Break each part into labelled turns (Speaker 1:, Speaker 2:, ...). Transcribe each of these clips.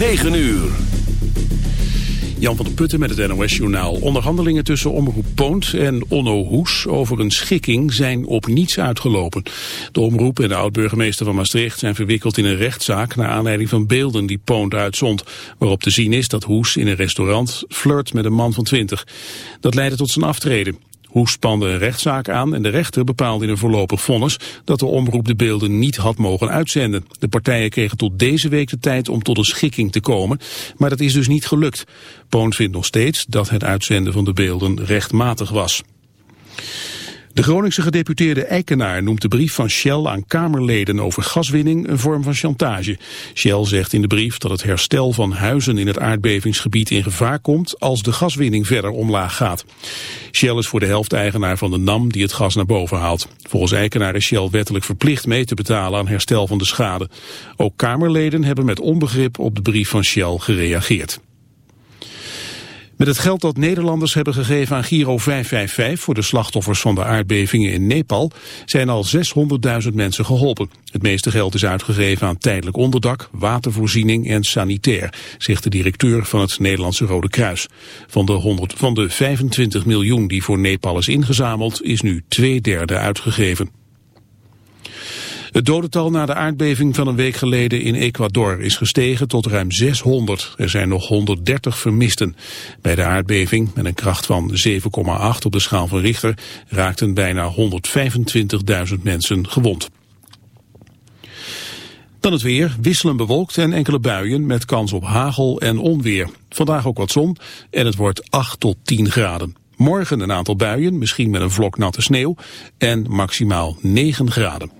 Speaker 1: 9 uur.
Speaker 2: Jan van der Putten met het NOS-journaal. Onderhandelingen tussen Omroep Poont en Onno Hoes over een schikking zijn op niets uitgelopen. De Omroep en de oud-burgemeester van Maastricht zijn verwikkeld in een rechtszaak... naar aanleiding van beelden die Poont uitzond. Waarop te zien is dat Hoes in een restaurant flirt met een man van 20. Dat leidde tot zijn aftreden. Hoes spande een rechtszaak aan en de rechter bepaalde in een voorlopig vonnis dat de omroep de beelden niet had mogen uitzenden. De partijen kregen tot deze week de tijd om tot een schikking te komen, maar dat is dus niet gelukt. Poon vindt nog steeds dat het uitzenden van de beelden rechtmatig was. De Groningse gedeputeerde Eikenaar noemt de brief van Shell aan Kamerleden over gaswinning een vorm van chantage. Shell zegt in de brief dat het herstel van huizen in het aardbevingsgebied in gevaar komt als de gaswinning verder omlaag gaat. Shell is voor de helft eigenaar van de NAM die het gas naar boven haalt. Volgens Eikenaar is Shell wettelijk verplicht mee te betalen aan herstel van de schade. Ook Kamerleden hebben met onbegrip op de brief van Shell gereageerd. Met het geld dat Nederlanders hebben gegeven aan Giro 555 voor de slachtoffers van de aardbevingen in Nepal zijn al 600.000 mensen geholpen. Het meeste geld is uitgegeven aan tijdelijk onderdak, watervoorziening en sanitair, zegt de directeur van het Nederlandse Rode Kruis. Van de, 100, van de 25 miljoen die voor Nepal is ingezameld is nu twee derde uitgegeven. Het dodental na de aardbeving van een week geleden in Ecuador is gestegen tot ruim 600. Er zijn nog 130 vermisten. Bij de aardbeving, met een kracht van 7,8 op de schaal van Richter, raakten bijna 125.000 mensen gewond. Dan het weer, wisselen bewolkt en enkele buien met kans op hagel en onweer. Vandaag ook wat zon en het wordt 8 tot 10 graden. Morgen een aantal buien, misschien met een vlok natte sneeuw en maximaal 9 graden.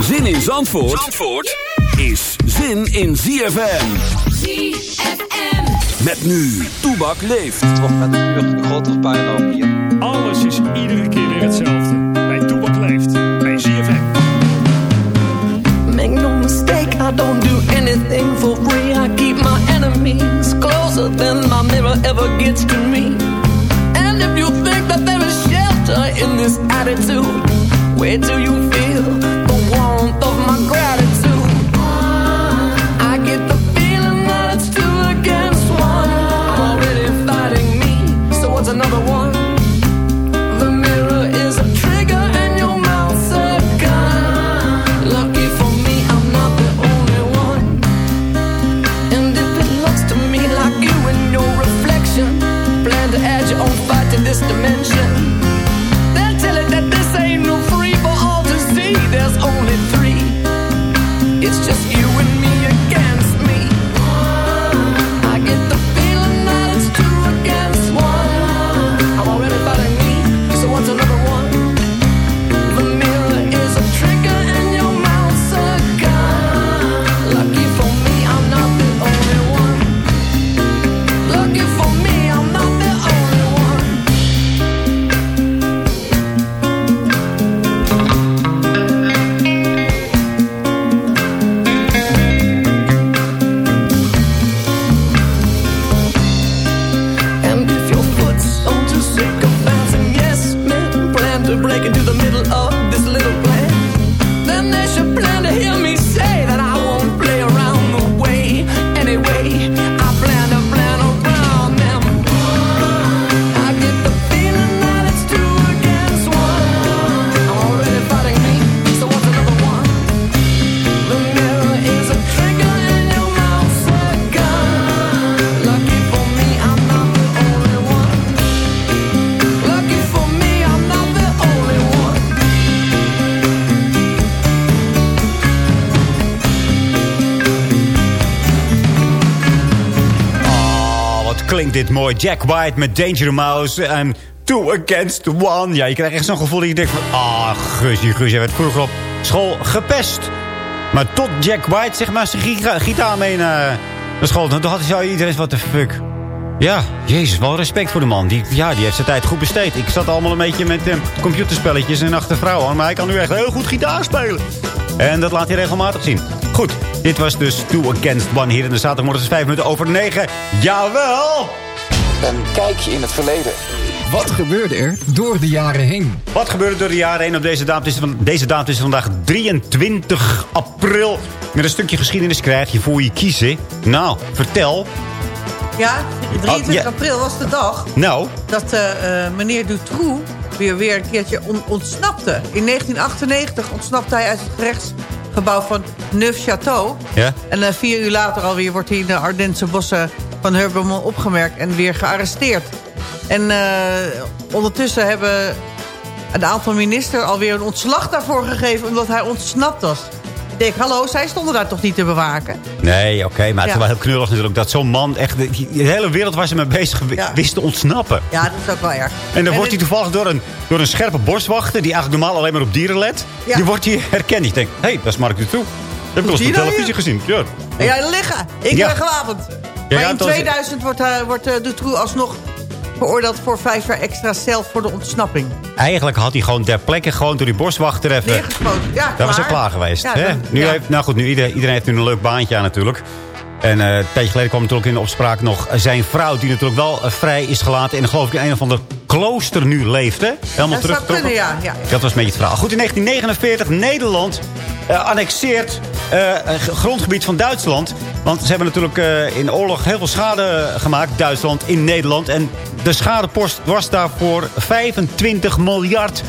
Speaker 1: Zin in Zandvoort, Zandvoort is zin in ZFM.
Speaker 3: ZFM.
Speaker 1: Met nu, Toebak leeft.
Speaker 4: Het wordt met een uur grotere puinhoop hier.
Speaker 5: Alles is iedere keer weer hetzelfde. Bij Toebak leeft. Bij ZFM.
Speaker 6: Make no mistake, I don't do anything for free. I keep my enemies closer than my mirror ever gets to me. And if you think that there is shelter in this attitude, where do you feel
Speaker 7: dit mooi. Jack White met Danger Mouse en Two Against One. Ja, je krijgt echt zo'n gevoel dat je denkt van... Ah, Guusje, Guusje werd vroeger op school gepest. Maar tot Jack White, zeg maar, zijn gitaar mee naar, school. Dan had hij iedereen wat de fuck. Ja, jezus, wel respect voor de man. Die, ja, die heeft zijn tijd goed besteed. Ik zat allemaal een beetje met eh, computerspelletjes en achter vrouwen. Maar hij kan nu echt heel goed gitaar spelen. En dat laat hij regelmatig zien. Goed, dit was dus Two Against One hier in de zaterdagmorgen. Het is vijf minuten over negen. Jawel!
Speaker 8: Een kijkje in het verleden.
Speaker 9: Wat gebeurde er door de jaren heen?
Speaker 7: Wat gebeurde door de jaren heen op deze datum? Is van- Deze datum is vandaag 23 april. Met een stukje geschiedenis krijg je voor je kiezen. Nou, vertel.
Speaker 10: Ja, 23
Speaker 7: Oh, ja.
Speaker 10: april was de dag
Speaker 7: Nou,
Speaker 10: dat eh, eh, meneer Dutroux weer, weer een keertje on- ontsnapte. In 1998 ontsnapte hij uit het gerechtsgebouw van Neufchâteau.
Speaker 7: ja?
Speaker 10: En eh, vier uur later alweer wordt hij in de Ardense bossen van Hurbermont opgemerkt en weer gearresteerd. En eh, ondertussen hebben een aantal ministers alweer een ontslag daarvoor gegeven omdat hij ontsnapt was. Ik denk, hallo, zij stonden daar toch niet te bewaken?
Speaker 7: Nee, oké, maar het wel heel knullig natuurlijk... dat zo'n man echt... De, de hele wereld was er mee bezig wist te ontsnappen.
Speaker 10: Ja, dat is ook wel erg.
Speaker 7: En dan wordt hij toevallig door een, door een scherpe boswachter... die eigenlijk normaal alleen maar op dieren let... Die wordt hier herkend. Ik denk, hé, hey, dat is Mark Dutroux. Dat heb ik eens op televisie gezien. Ja.
Speaker 10: Ja, liggen. Ik ben gewapend.
Speaker 7: Ja,
Speaker 10: maar in
Speaker 7: dat is-
Speaker 10: 2000 wordt, uh, wordt uh, Dutroux alsnog veroordeeld voor vijf jaar extra cel voor de ontsnapping.
Speaker 7: Eigenlijk had hij gewoon ter plekke gewoon door die boswachter even...
Speaker 10: Neergeschoten. Ja,
Speaker 7: Dat was al klaar geweest.
Speaker 10: Ja,
Speaker 7: hè?
Speaker 10: dan-
Speaker 7: nu
Speaker 10: ja.
Speaker 7: heeft, nou goed, nu iedereen, iedereen heeft nu een leuk baantje aan natuurlijk. En eh, een tijdje geleden kwam natuurlijk in de opspraak nog zijn vrouw... die natuurlijk wel eh, vrij is gelaten. En geloof ik in een of ander klooster nu leeft. Hè? Helemaal
Speaker 10: Dat kunnen, ja. ja.
Speaker 7: Dat was een beetje het verhaal. Goed, in 1949 Nederland annexeert eh, een g- grondgebied van Duitsland. Want ze hebben natuurlijk eh, in oorlog heel veel schade gemaakt, Duitsland, in Nederland. En de schadepost was daarvoor 25 miljard.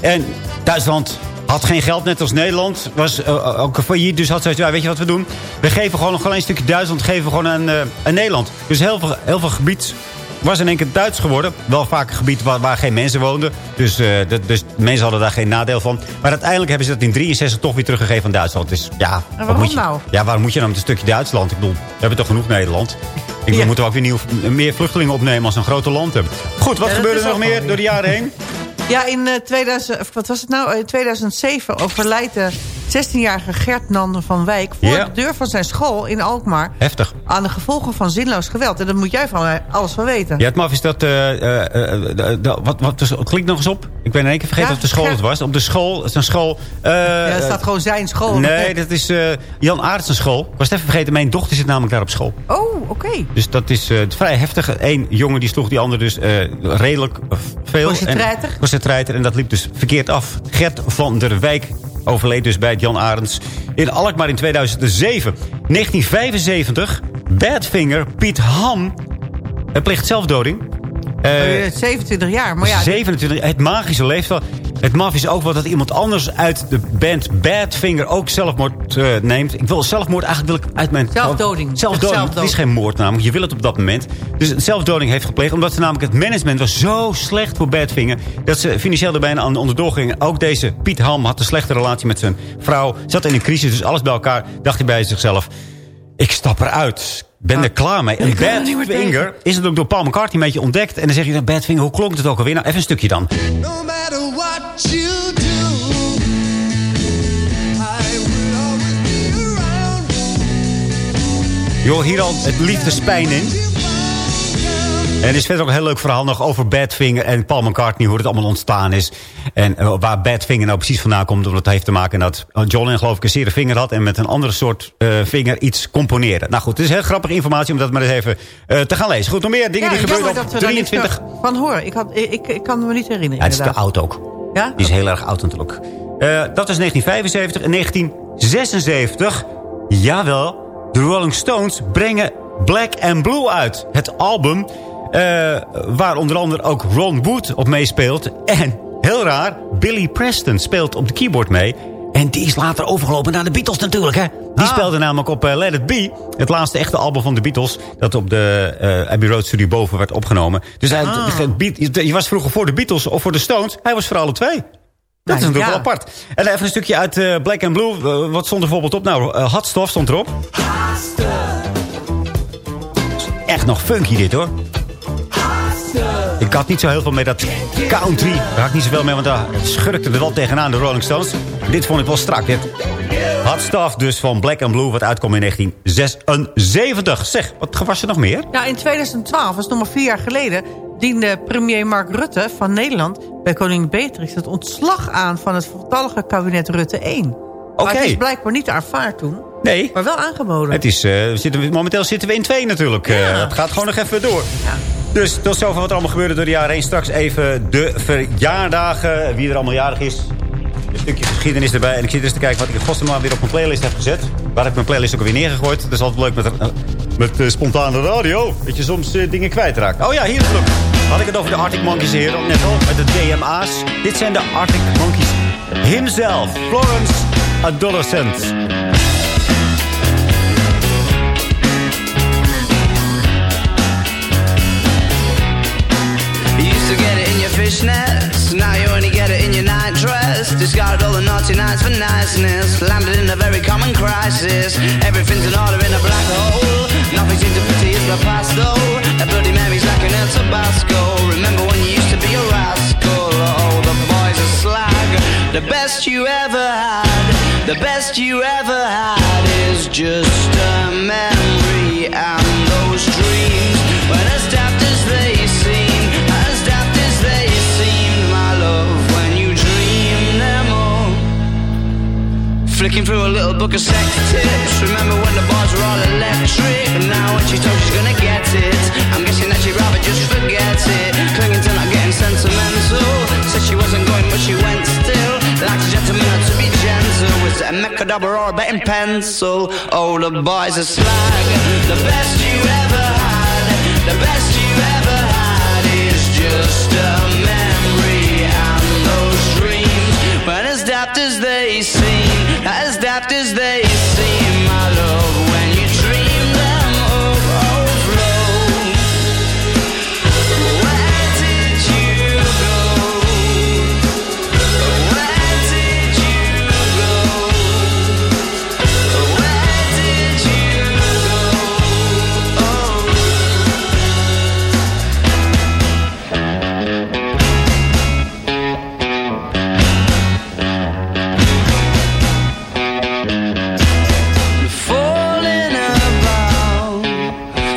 Speaker 7: En Duitsland had geen geld, net als Nederland. Was eh, ook failliet, dus had zoiets, ja, weet je wat we doen? We geven gewoon nog een stukje Duitsland, geven gewoon aan, eh, aan Nederland. Dus heel veel, heel veel gebied was in één keer Duits geworden. Wel vaak een gebied waar, waar geen mensen woonden. Dus, eh, dat, dus mensen hadden daar geen nadeel van. Maar uiteindelijk hebben ze dat in 63 toch weer teruggegeven aan Duitsland. Dus ja,
Speaker 10: waarom
Speaker 7: moet je,
Speaker 10: nou?
Speaker 7: Ja, waarom moet je nou met een stukje Duitsland? Ik bedoel, we hebben toch genoeg Nederland. Ik bedoel,
Speaker 10: Ja.
Speaker 7: we moeten ook weer nieuw, meer vluchtelingen opnemen als een grote land hebben. Goed, wat
Speaker 10: Ja,
Speaker 7: gebeurde er nog meer door de jaren heen?
Speaker 10: Ja, in eh, 2000, of wat was het nou? In 2007 overlijdt de 16-jarige Gert Nan van Wijk... voor
Speaker 7: Ja.
Speaker 10: de deur van zijn school in Alkmaar...
Speaker 7: Heftig.
Speaker 10: aan de gevolgen van zinloos geweld. En daar moet jij van alles van weten.
Speaker 7: Ja, het maf is dat... eh, eh, eh, wat, wat, dus, klinkt nog eens op. Ik ben in één keer vergeten
Speaker 10: Ja,
Speaker 7: of de school het was. Op de school, het is een school...
Speaker 10: Ja, er staat gewoon zijn school.
Speaker 7: Nee, dat is Jan Aartsen school. Ik was het even vergeten, mijn dochter zit namelijk daar op school.
Speaker 10: Oh, oké.
Speaker 7: Dus dat is vrij heftig. Eén jongen die sloeg die ander dus redelijk veel.
Speaker 10: Was
Speaker 7: En-
Speaker 10: treiter?
Speaker 7: Was het treiter en dat liep dus verkeerd af. Gert van der Wijk overleed dus bij Jan Arends in Alkmaar in 2007. 1975, Badfinger Piet Ham eh, pleegt zelfdoding. Eh,
Speaker 10: je bent 27 jaar, maar ja...
Speaker 7: 27, het magische leeftijd. Het maf is ook wel dat iemand anders uit de band Badfinger ook zelfmoord eh, neemt. Ik wil zelfmoord eigenlijk wil ik uit mijn...
Speaker 10: Zelfdoding.
Speaker 7: Zelfdoding.
Speaker 10: Zelfdoding.
Speaker 7: Het is geen moord namelijk. Je wil het op dat moment. Dus zelfdoding heeft gepleegd. Omdat ze namelijk het management was zo slecht voor Badfinger. Dat ze financieel er bijna aan onderdoor gingen. Ook deze Piet Ham had een slechte relatie met zijn vrouw. Zat in een crisis. Dus alles bij elkaar. Dacht hij bij zichzelf. Ik stap eruit. Ben er klaar mee. En
Speaker 10: er
Speaker 7: Badfinger is het ook door Paul McCartney een beetje ontdekt. En dan zeg je, Badfinger, hoe klonk het ook alweer? Nou, even een stukje dan.
Speaker 11: No matter what you do, I will always be around.
Speaker 7: Je hoort hier al het liefdespijn in. En er is verder ook een heel leuk verhaal nog over Badfinger en Paul McCartney. Hoe het allemaal ontstaan is. En eh, waar Badfinger nou precies vandaan komt. Omdat het heeft te maken dat John geloof ik een zere vinger had. En met een andere soort eh, vinger iets componeerde. Nou goed, het is heel grappige informatie om dat maar eens even eh, te gaan lezen. Goed, nog meer dingen
Speaker 10: ja,
Speaker 7: die gebeuren op
Speaker 10: dat we daar niks
Speaker 7: 23...
Speaker 10: meer van horen. Ik, had, ik, ik kan me niet herinneren.
Speaker 7: Ja, het is te oud ook.
Speaker 10: Ja?
Speaker 7: Die is heel erg oud natuurlijk. Dat was 1975. En 1976, jawel, de Rolling Stones brengen Black and Blue uit. Het album waar onder andere ook Ron Wood op meespeelt. En, heel raar, Billy Preston speelt op de keyboard mee. En die is later overgelopen naar de Beatles natuurlijk, hè. Die
Speaker 10: Ah.
Speaker 7: speelde namelijk op eh, Let It Be. Het laatste echte album van de Beatles. Dat op de eh, Abbey Road Studio boven werd opgenomen. Dus hij,
Speaker 10: Ah.
Speaker 7: je was vroeger voor de Beatles of voor de Stones. Hij was voor alle twee. Dat
Speaker 10: Nou,
Speaker 7: is natuurlijk
Speaker 10: ja.
Speaker 7: wel apart. En even een stukje uit eh, Black and Blue. Eh, wat stond er bijvoorbeeld op? Nou, uh, Hotstuff stond erop. Echt nog funky dit hoor. Ik had niet zo heel veel met dat country. Daar had ik niet zoveel mee, want daar schurkte er wel tegenaan de Rolling Stones. Dit vond ik wel strak. Dit Hot Stuff dus van Black and Blue, wat uitkwam in 1976. Zeg, wat was er nog meer?
Speaker 10: Ja, in 2012, dat is nog maar vier jaar geleden... diende premier Mark Rutte van Nederland... bij koningin Beatrix het ontslag aan van het voltallige kabinet Rutte 1.
Speaker 7: Oké.
Speaker 10: Maar het is blijkbaar niet aanvaard toen.
Speaker 7: Nee.
Speaker 10: Maar wel aangeboden.
Speaker 7: Het is, eh, we zitten, momenteel zitten we in twee natuurlijk. Eh, het gaat gewoon nog even door. Dus tot zover wat er allemaal gebeurde door de jaren heen. Straks even de verjaardagen. Wie er allemaal jarig is. Een stukje geschiedenis erbij. En ik zit eens te kijken wat ik in godsnaam weer op mijn playlist heb gezet. Waar heb ik mijn playlist ook alweer neergegooid. Dat is altijd leuk met, met spontane radio. Dat je soms eh, dingen kwijtraakt. Oh ja, hier is het ook. Had ik het over de Arctic Monkeys hier. Net al, met de DMA's. Dit zijn de Arctic Monkeys. Himself. Florence Adolescent.
Speaker 12: Fishnets, now you only get it in your night dress. Discarded all the naughty nights for niceness, landed in a very common crisis. Everything's in order in a black hole. Nothing seems to pity is the past though. A Bloody Mary's like an El Tabasco. Remember when you used to be a rascal? Oh, the boys are slag. The best you ever had, the best you ever had is just a memory and Flicking through a little book of sex tips. Remember when the bars were all electric? And now when she told she's gonna get it, I'm guessing that she'd rather just forget it. Clinging to not getting sentimental. Said she wasn't going, but she went still. Like a gentleman to be gentle. Was it a mechadabra or a betting pencil? Oh, the boys are slag. The best you ever had, the best you ever had is just a memory and those dreams. When as daft as they seem,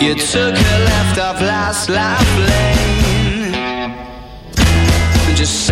Speaker 12: You took a left off last life lane. Just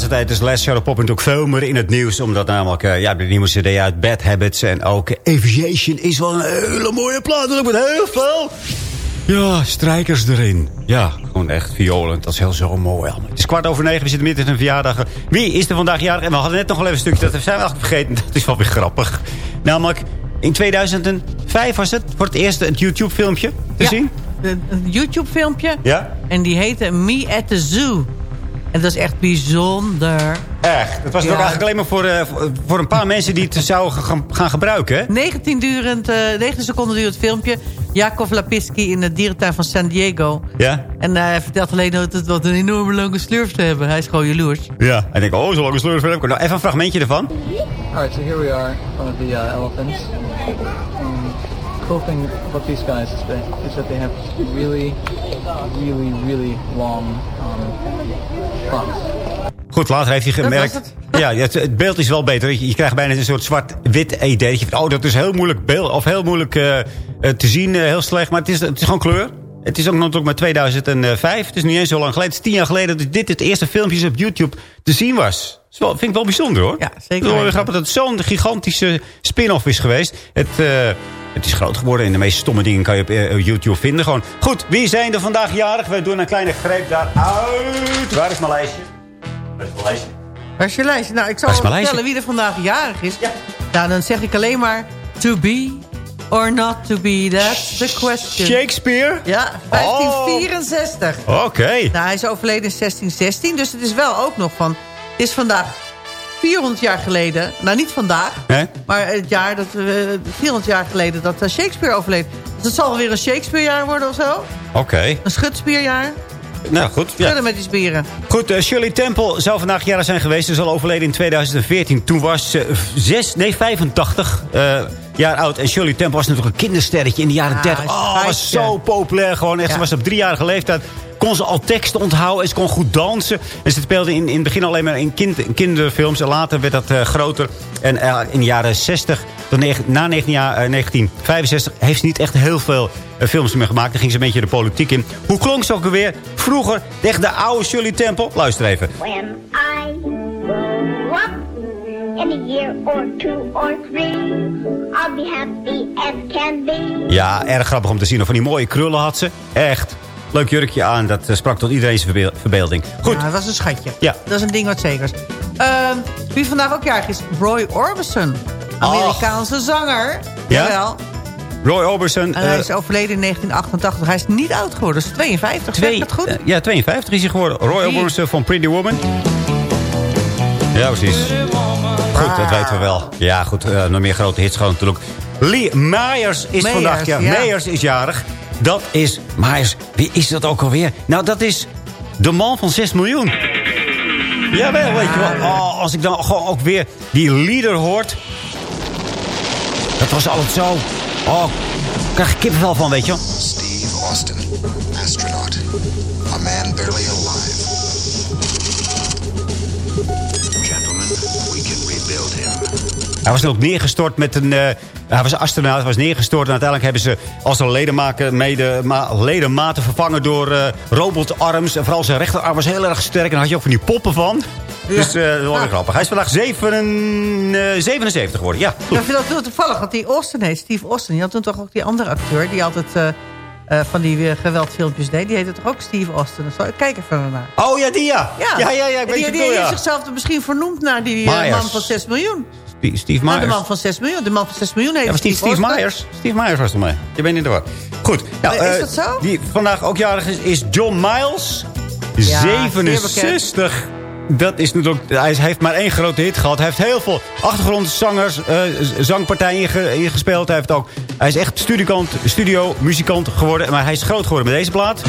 Speaker 7: laatste tijd is Les Shadow Pop natuurlijk veel meer in het nieuws. Omdat namelijk, eh, ja, de nieuwe cd uit Bad Habits en ook Aviation is wel een hele mooie plaat. En ook met heel veel, ja, strijkers erin. Ja, gewoon echt violen. Dat is heel zo mooi allemaal. Het is kwart over negen, we zitten midden in een verjaardag. Wie is er vandaag jarig? En we hadden net nog wel even een stukje, dat zijn we eigenlijk vergeten. Dat is wel weer grappig. Namelijk, in 2005 was het voor het eerst een YouTube filmpje te
Speaker 10: Ja,
Speaker 7: zien.
Speaker 10: Een een YouTube-filmpje.
Speaker 7: Ja?
Speaker 10: En die heette Me at the Zoo. En dat is echt bijzonder.
Speaker 7: Echt. Het was
Speaker 10: Ja.
Speaker 7: ook eigenlijk alleen maar voor, eh, voor- voor een paar mensen die het zouden gaan, gaan gebruiken. hè?
Speaker 10: 19, durend, eh 19 seconden duurt het filmpje. Jakov Lapiski in de dierentuin van San Diego.
Speaker 7: Ja?
Speaker 10: En eh, hij vertelt alleen dat het wat een enorme lange slurf te hebben. Hij is gewoon jaloers.
Speaker 7: Ja. En ik denk, oh, zo lang een sleur heb ik. Nou, even een fragmentje ervan.
Speaker 13: Alright, so here we are, one of the uh, elephants. Um, cool thing about these guys is that, is that they have really, really, really long.
Speaker 7: Goed, later heeft hij gemerkt... Ja, het, het beeld is wel beter. Je, je krijgt bijna een soort zwart-wit idee. Oh, dat is heel moeilijk beeld. Of heel moeilijk eh, eh, te zien. eh, heel slecht. Maar het is, het is gewoon kleur. Het is ook natuurlijk maar 2005. Het is niet eens zo lang geleden. Het is tien jaar geleden dat dit het eerste filmpje op YouTube te zien was. Dat wel- vind ik wel bijzonder hoor.
Speaker 10: Ja, zeker
Speaker 7: Het is wel grappig dat het zo'n gigantische spin-off is geweest. Het, Het is groot geworden en de meest stomme dingen kan je op eh, YouTube vinden. Gewoon. Goed, wie zijn er vandaag jarig? We doen een kleine greep daaruit. Waar is mijn lijstje? Waar is mijn lijstje?
Speaker 10: Waar is je lijstje? Nou, ik zal vertellen wie er vandaag jarig is. Nou, dan zeg ik alleen maar... To be or not to be, that's the question.
Speaker 7: Shakespeare?
Speaker 10: Ja, 1564.
Speaker 7: Oké.
Speaker 10: Nou, hij is overleden in 1616, dus het is wel ook nog van... Het is vandaag 400 jaar geleden, nou niet vandaag...
Speaker 7: Hè?
Speaker 10: maar het jaar dat, eh 400 jaar geleden dat eh, Shakespeare overleed. Dus het zal weer een Shakespeare-jaar worden of zo.
Speaker 7: Oké.
Speaker 10: Een schutspierjaar.
Speaker 7: Nou, goed. Ja.
Speaker 10: Schudden met die spieren.
Speaker 7: Goed, eh, Shirley Temple zou vandaag jarig zijn geweest. Ze is al overleden in 2014. Toen was ze nee, 85 eh, jaar oud. En Shirley Temple was natuurlijk een kindersterretje in de jaren
Speaker 10: Ja,
Speaker 7: 30.
Speaker 10: is
Speaker 7: Oh, was zo populair. Gewoon echt,
Speaker 10: Ja.
Speaker 7: Ze was op driejarige leeftijd. Kon ze al teksten onthouden en ze kon goed dansen. En ze speelde in, in het begin alleen maar in, kind, in kinderfilms. En later werd dat eh, groter. En eh, in de jaren 60, tot na 19 jaar, eh, 1965... heeft ze niet echt heel veel eh, films meer gemaakt. Dan ging ze een beetje de politiek in. Hoe klonk ze ook alweer? Vroeger, echt de oude Shirley Temple. Luister even.
Speaker 14: When I grow up in a year or two or three, I'll be happy as can be.
Speaker 7: Ja, erg grappig om te zien. Of van die mooie krullen had ze. Echt. Leuk jurkje aan. Dat eh, sprak tot iedereen zijn verbeel- verbeelding. Goed.
Speaker 10: Ja, dat was een schatje.
Speaker 7: Ja.
Speaker 10: Dat is een ding wat zekers. Ehm, wie vandaag ook jarig is, Roy Orbison. Amerikaanse zanger.
Speaker 7: Ja?
Speaker 10: Jawel.
Speaker 7: Roy Orbison.
Speaker 10: En hij
Speaker 7: eh,
Speaker 10: is overleden in 1988. Hij is niet oud geworden. Dus 52. Zeg ik dat goed?
Speaker 7: eh, ja, 52 is hij geworden. Roy. Orbison van Pretty Woman. Ja, precies. Goed, dat weten we wel. Ja, goed. nog meer grote hits gewoon natuurlijk. Lee Myers is vandaag ja,
Speaker 10: ja.
Speaker 7: Myers is jarig. Dat is... Myers, wie is dat ook alweer? Nou, dat is de man van 6 miljoen. Jawel, weet je wel. Oh, als ik dan gewoon ook weer die leader hoort. Dat was altijd zo... Oh, ik krijg ik kippenvel van, weet je wel.
Speaker 15: Steve Austin, astronaut. A man barely alive. Gentlemen, we can rebuild him.
Speaker 7: Hij was ook neergestort met een... eh, hij was astronaut, hij was neergestort. En uiteindelijk hebben ze als een ledemaker, mede, ma, ledematen vervangen door eh, robotarms. En vooral zijn rechterarm was heel erg sterk. En daar had je ook van die poppen van. Dus eh, dat was wel grappig. Hij is vandaag zeven, eh, 77 geworden. Ja.
Speaker 10: Ik vind dat heel toevallig, want die Austin heet, Steve Austin. Die had toen toch ook die andere acteur die altijd van die eh, geweldfilmpjes deed. Die heette toch ook Steve Austin? of zo? Ik kijk even naar.
Speaker 7: Oh ja, die ja.
Speaker 10: Ja,
Speaker 7: ja, ja, ja ik weet
Speaker 10: die,
Speaker 7: je
Speaker 10: die
Speaker 7: bedoel,
Speaker 10: heeft
Speaker 7: ja.
Speaker 10: zichzelf misschien vernoemd naar die man van 6 miljoen.
Speaker 7: Steve, Steve Myers.
Speaker 10: de man van 6 miljoen. De man van 6 miljoen heet
Speaker 7: Ja, was die Steve. Myers? Steve Myers was er mee. Je bent in de war. Goed. Nou,
Speaker 10: is
Speaker 7: eh,
Speaker 10: dat zo?
Speaker 7: Die vandaag ook jarig is, is John Miles.
Speaker 10: Ja,
Speaker 7: 67. Dat is natuurlijk, hij heeft maar één grote hit gehad. Hij heeft heel veel achtergrondzangers, z- zangpartijen ingespeeld. Hij, heeft ook, hij is echt studiokant, studio, muzikant geworden. Maar hij is groot geworden met deze plaat.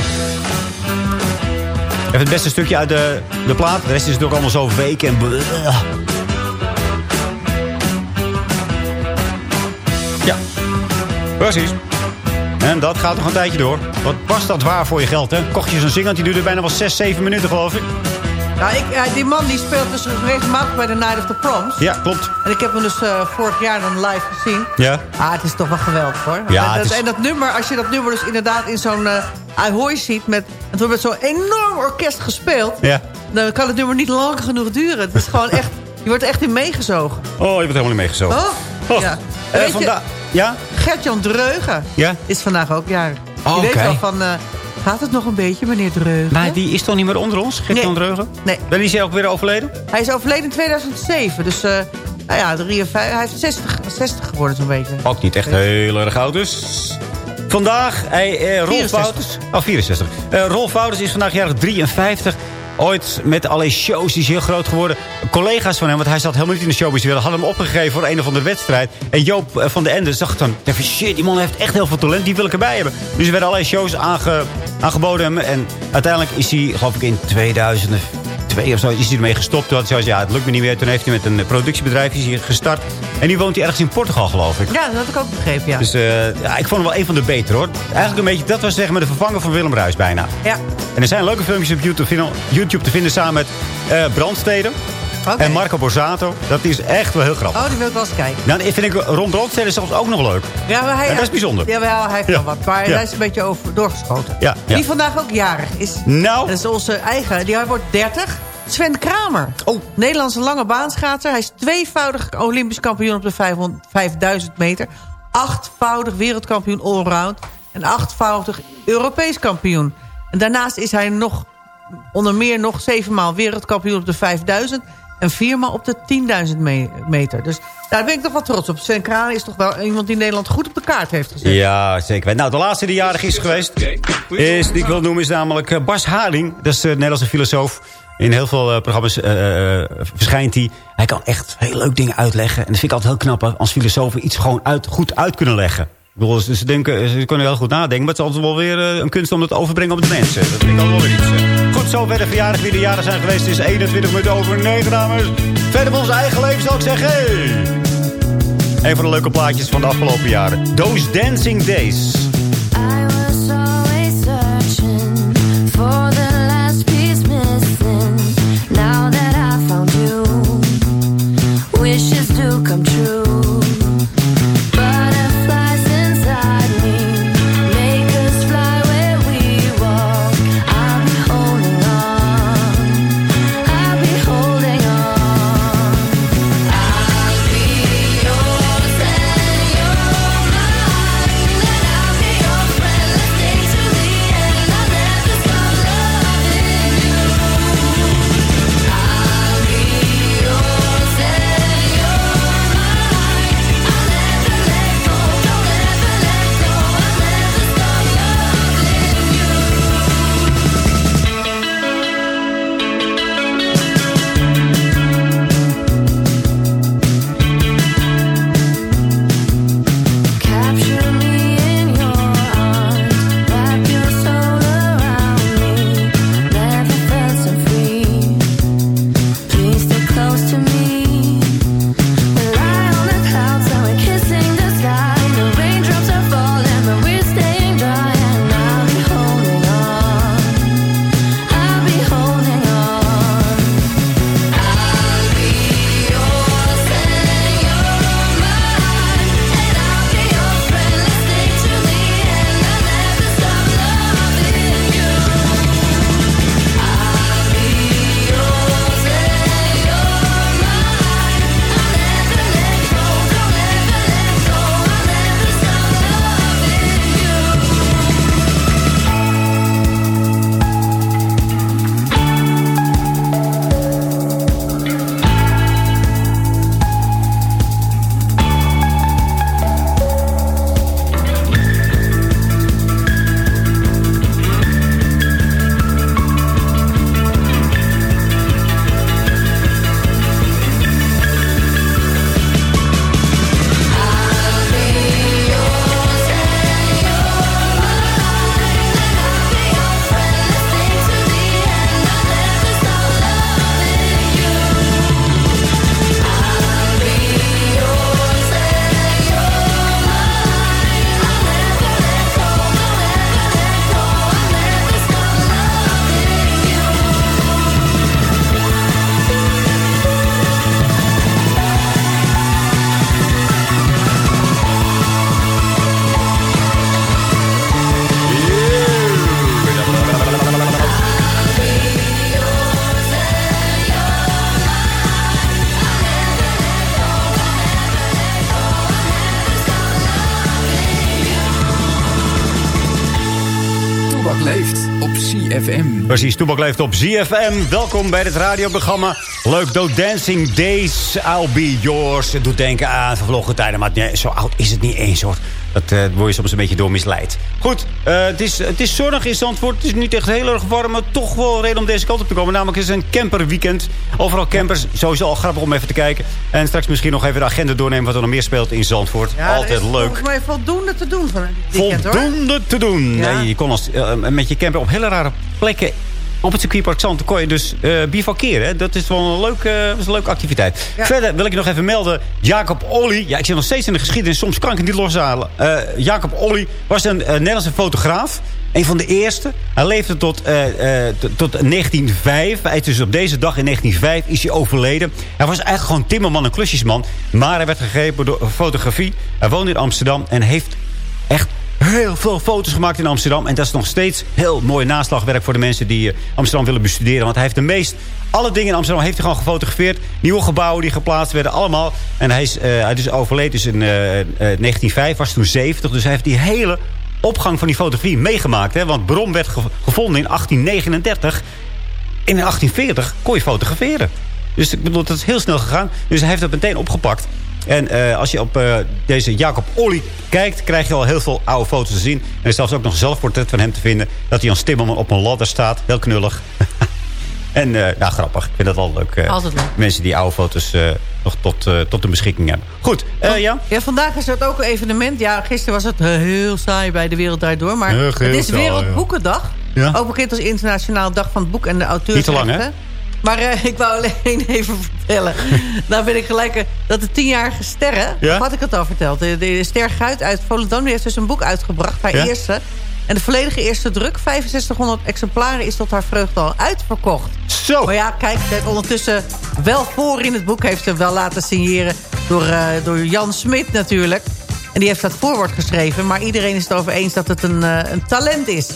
Speaker 7: Even het beste stukje uit de, de plaat. De rest is natuurlijk allemaal zo week en... bleh. Precies. En dat gaat nog een tijdje door. Wat was dat waar voor je geld, hè? Kocht je zo'n zingant, die duurde bijna wel 6, 7 minuten, geloof ik.
Speaker 10: Nou, ik, ja, die man die speelt dus regelmatig bij de Night of the Proms.
Speaker 7: Ja, klopt.
Speaker 10: En ik heb hem dus eh, vorig jaar dan live gezien.
Speaker 7: Ja.
Speaker 10: Ah, het is toch wel geweldig hoor.
Speaker 7: Ja,
Speaker 10: en,
Speaker 7: het
Speaker 10: dat,
Speaker 7: is-
Speaker 10: en dat nummer, als je dat nummer dus inderdaad in zo'n uh, Ahoy ziet... Met, het wordt met zo'n enorm orkest gespeeld...
Speaker 7: Ja.
Speaker 10: dan kan het nummer niet lang genoeg duren. Het is gewoon echt, je wordt echt in meegezogen.
Speaker 7: Oh, je wordt helemaal niet meegezogen.
Speaker 10: Oh,
Speaker 7: Oh.
Speaker 10: ja.
Speaker 7: Eh,
Speaker 10: Weet je,
Speaker 7: vanda- ja?
Speaker 10: Gert-Jan Dreugen
Speaker 7: Ja?
Speaker 10: is vandaag ook jarig.
Speaker 7: Oh,
Speaker 10: je weet
Speaker 7: oké.
Speaker 10: wel van, eh, gaat het nog een beetje, meneer Dreugen?
Speaker 7: Maar die is toch niet meer onder ons, Gert-Jan
Speaker 10: Nee.
Speaker 7: Dreugen?
Speaker 10: Nee.
Speaker 7: Ben is hij ook weer overleden?
Speaker 10: Hij is overleden in 2007, dus uh, nou ja, 53, hij is 60, 60 geworden zo'n beetje.
Speaker 7: Ook niet echt heel erg oud dus. Vandaag, hij, eh, Rolf
Speaker 10: 64.
Speaker 7: Wouters. Oh, 64. Eh, Rolf Wouters is vandaag jarig 53. Ooit met allerlei shows, die is heel groot geworden. Collega's van hem, want hij zat helemaal niet in de showbizwereld... hadden hem opgegeven voor een of andere wedstrijd. En Joop eh, van de Ende zag dan... van, shit, die man heeft echt heel veel talent, die wil ik erbij hebben. Dus er werden allerlei shows aange, aangeboden hem. En uiteindelijk is hij, geloof ik, in 2002 of zo... is hij ermee gestopt. Toen had hij ja, het lukt me niet meer. Toen heeft hij met een productiebedrijf is hij gestart. En nu woont hij ergens in Portugal, geloof ik.
Speaker 10: Ja, dat had ik ook begrepen, ja.
Speaker 7: Dus eh, ja, ik vond hem wel een van de betere hoor. Eigenlijk een beetje, dat was zeg maar de vervanger van Willem Ruijs bijna.
Speaker 10: Ja.
Speaker 7: En er zijn leuke filmpjes op YouTube, te vinden- YouTube te vinden samen met eh Brandsteden. En Marco Borsato. Dat is echt wel heel grappig.
Speaker 10: Oh, die wil ik wel eens kijken.
Speaker 7: Nou, vind ik Ron Brandstede zelfs ook nog leuk.
Speaker 10: Ja, maar hij,
Speaker 7: Ja, dat is bijzonder.
Speaker 10: Jawel, hij heeft
Speaker 7: Ja.
Speaker 10: wel wat. Maar
Speaker 7: Ja.
Speaker 10: hij is een beetje over, doorgeschoten.
Speaker 7: Ja, ja.
Speaker 10: Die vandaag ook jarig is.
Speaker 7: Nou.
Speaker 10: Dat is onze eigen. Die wordt 30. Sven Kramer.
Speaker 7: Oh.
Speaker 10: Nederlandse lange baanschaatser. Hij is tweevoudig Olympisch kampioen op de 500 5000 meter. achtvoudig wereldkampioen allround... en achtvoudig Europees kampioen. En daarnaast is hij nog, onder meer nog zevenmaal wereldkampioen op de 5000... en viermaal op de 10.000 me- meter. Dus daar ben ik toch wel trots op. Sven Kranen is toch wel iemand die Nederland goed op de kaart heeft gezet.
Speaker 7: Ja, zeker. Nou, de laatste die jarig is geweest, is, die ik wil noemen, is namelijk eh, Bas Haring. Dat is de Nederlandse filosoof. In heel veel eh, programma's eh, eh, verschijnt hij. Hij kan echt heel leuk dingen uitleggen. En dat vind ik altijd heel knap, als filosofen iets gewoon uit, goed uit kunnen leggen. Ik bedoel, ze, denken, ze kunnen heel goed nadenken, maar het is altijd wel weer eh, een kunst om het overbrengen op de mensen. Dat vind ik altijd wel weer iets. eh. Goed, zo verder verjaardag wie de jaren zijn geweest. Het is 21 minuten over 9, dames. Verder van ons eigen leven zal ik zeggen! Een van de leuke plaatjes van de afgelopen jaren. Those Dancing Days.
Speaker 16: Wishes do come true.
Speaker 7: Precies, Toebak leeft op ZFM. Welkom bij het radioprogramma. Leuk, Do Dancing Days, I'll Be Yours. Het doet denken aan vervlogen tijden, maar nee, zo oud is het niet eens hoor. Dat eh, word je soms een beetje door misleid. Goed, eh, het, is, het is zonnig in Zandvoort. Het is niet echt heel erg warm, maar toch wel reden om deze kant op te komen. Namelijk is het een camperweekend. Overal campers, sowieso al grappig om even te kijken. En straks misschien nog even de agenda doornemen wat er nog meer speelt in Zandvoort.
Speaker 10: Ja,
Speaker 7: Altijd
Speaker 10: is
Speaker 7: leuk.
Speaker 10: mij voldoende te doen van dit weekend, hoor.
Speaker 7: Voldoende te doen.
Speaker 10: Ja.
Speaker 7: Nee, je kon als, eh, met je camper op hele rare plekken op het circuitpark Zand kon je dus eh bivakeren. hè. Dat is wel een leuke, is een leuke activiteit. Verder wil ik je nog even melden. Jacob Olly. Ja, ik zit nog steeds in de geschiedenis. Soms kan ik het niet loshalen. Eh, Jacob Olly was een eh, Nederlandse fotograaf. Een van de eerste. Hij leefde tot, eh, eh, tot- tot 1905. Hij is dus op deze dag in 1905 is hij overleden. Hij was eigenlijk gewoon timmerman en klusjesman. Maar hij werd gegrepen door fotografie. Hij woonde in Amsterdam en heeft echt heel veel foto's gemaakt in Amsterdam. En dat is nog steeds heel mooi naslagwerk voor de mensen die eh, Amsterdam willen bestuderen. Want hij heeft de meest... Alle dingen in Amsterdam heeft hij gewoon gefotografeerd. Nieuwe gebouwen die geplaatst werden, allemaal. En hij is, eh, hij is overleden dus in eh, eh, 1905, was toen 70. Dus hij heeft die hele opgang van die fotografie meegemaakt. Hè? Want Brom werd ge- gevonden in 1839. In 1840 kon je fotograferen. Dus ik bedoel, dat is heel snel gegaan. Dus hij heeft dat meteen opgepakt. En eh, als je op eh, deze Jacob Olly kijkt... krijg je al heel veel oude foto's te zien. En er is zelfs ook nog een zelfportret van hem te vinden... dat hij als Timmerman op een ladder staat. Heel knullig. en eh, ja, grappig. Ik vind dat wel leuk. eh,
Speaker 10: Altijd leuk.
Speaker 7: Mensen die oude foto's eh, nog tot, eh, tot de beschikking hebben. Goed, eh, ja?
Speaker 10: Ja, vandaag is het ook een evenement. Ja, gisteren was het heel saai bij de Wereld Draait Door. Maar
Speaker 7: Heel,
Speaker 10: het is Wereldboekendag.
Speaker 7: Ja.
Speaker 10: Ook bekend als Internationaal Dag van het Boek en de Auteurs.
Speaker 7: Niet te lang, hè?
Speaker 10: Maar eh, ik wou alleen even vertellen. nou ben ik gelijk... eh, dat de tienjarige sterren...
Speaker 7: Ja?
Speaker 10: Had ik het al verteld? De, de ster Guit uit Volendam die heeft dus een boek uitgebracht. Haar
Speaker 7: Ja?
Speaker 10: eerste. En de volledige eerste druk, 6500 exemplaren... is tot haar vreugde al uitverkocht.
Speaker 7: Zo!
Speaker 10: Maar ja, kijk, kijk, ondertussen wel voor in het boek... heeft ze wel laten signeren door, eh, door Jan Smit natuurlijk. En die heeft dat voorwoord geschreven. Maar iedereen is het erover eens dat het een, een talent is.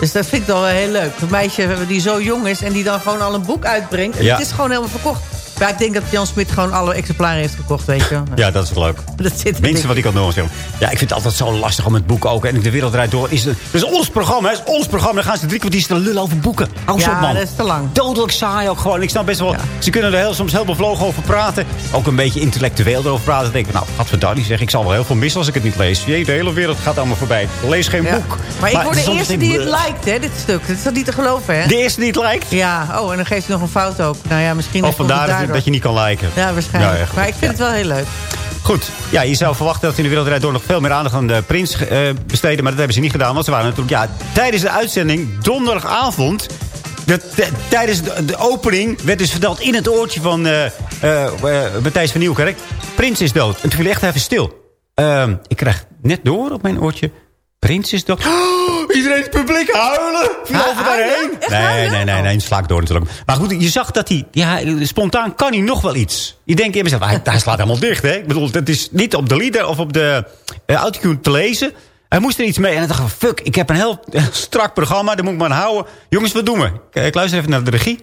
Speaker 10: Dus dat vind ik dan wel heel leuk. Een meisje die zo jong is en die dan gewoon al een boek uitbrengt. En
Speaker 7: Ja.
Speaker 10: het is gewoon helemaal verkocht. Maar ik denk dat Jan Smit gewoon alle exemplaren heeft gekocht, weet je.
Speaker 7: Ja, dat is leuk.
Speaker 10: Dat zit dik.
Speaker 7: wat ik kan nog zeggen. Ja, ik vind het altijd zo lastig om het boek ook. En de wereld draait door. Is het, dat is ons programma, hè? Dat is ons programma. Dan gaan ze drie kwartier te lullen over boeken. Hou
Speaker 10: Ja,
Speaker 7: op, man.
Speaker 10: dat is te lang.
Speaker 7: Dodelijk saai ook gewoon. Ik snap best wel... Ze kunnen er heel, soms heel bevlogen over praten. Ook een beetje intellectueel erover praten. Dan denk ik, nou, wat we zeg. Ik zal wel heel veel missen als ik het niet lees. Jee, de hele wereld gaat allemaal voorbij. Lees geen
Speaker 10: Ja.
Speaker 7: boek.
Speaker 10: Maar ik word de eerste die het lijkt, hè, dit stuk. Dat is toch niet te geloven, hè?
Speaker 7: De eerste die het lijkt?
Speaker 10: Ja, oh, en dan geeft hij nog een fout ook. Nou ja, misschien...
Speaker 7: Of
Speaker 10: het
Speaker 7: vandaar dat,
Speaker 10: daardoor.
Speaker 7: dat je niet kan liken.
Speaker 10: Ja, waarschijnlijk.
Speaker 7: Ja, echt.
Speaker 10: maar ik vind het wel heel leuk.
Speaker 7: Goed, ja, je zou verwachten dat in de wereld Draait door nog veel meer aandacht aan de prins eh, besteden. Maar dat hebben ze niet gedaan, want ze waren natuurlijk... Ja, tijdens de uitzending, donderdagavond... De, de- tijdens de, de opening werd dus verteld in het oortje van eh, Matthijs van Nieuwkerk... Prins is dood. En toen viel echt even stil. Ehm, ik krijg net door op mijn oortje... Prins is dood. Oh, iedereen in het publiek huilen. Viel over daarheen. Nee, nee, nee, nee, sla ik door natuurlijk. Maar goed, je zag dat hij... Ja, spontaan kan hij nog wel iets. Je denkt in jezelf, hij, hij slaat helemaal dicht, hè? Ik bedoel, het is niet op de leader of op de uh, autocue te lezen. Hij moest er iets mee. En dan dacht ik, fuck, ik heb een heel strak programma. Daar moet ik me aan houden. Jongens, wat doen we? Ik, ik luister even naar de regie.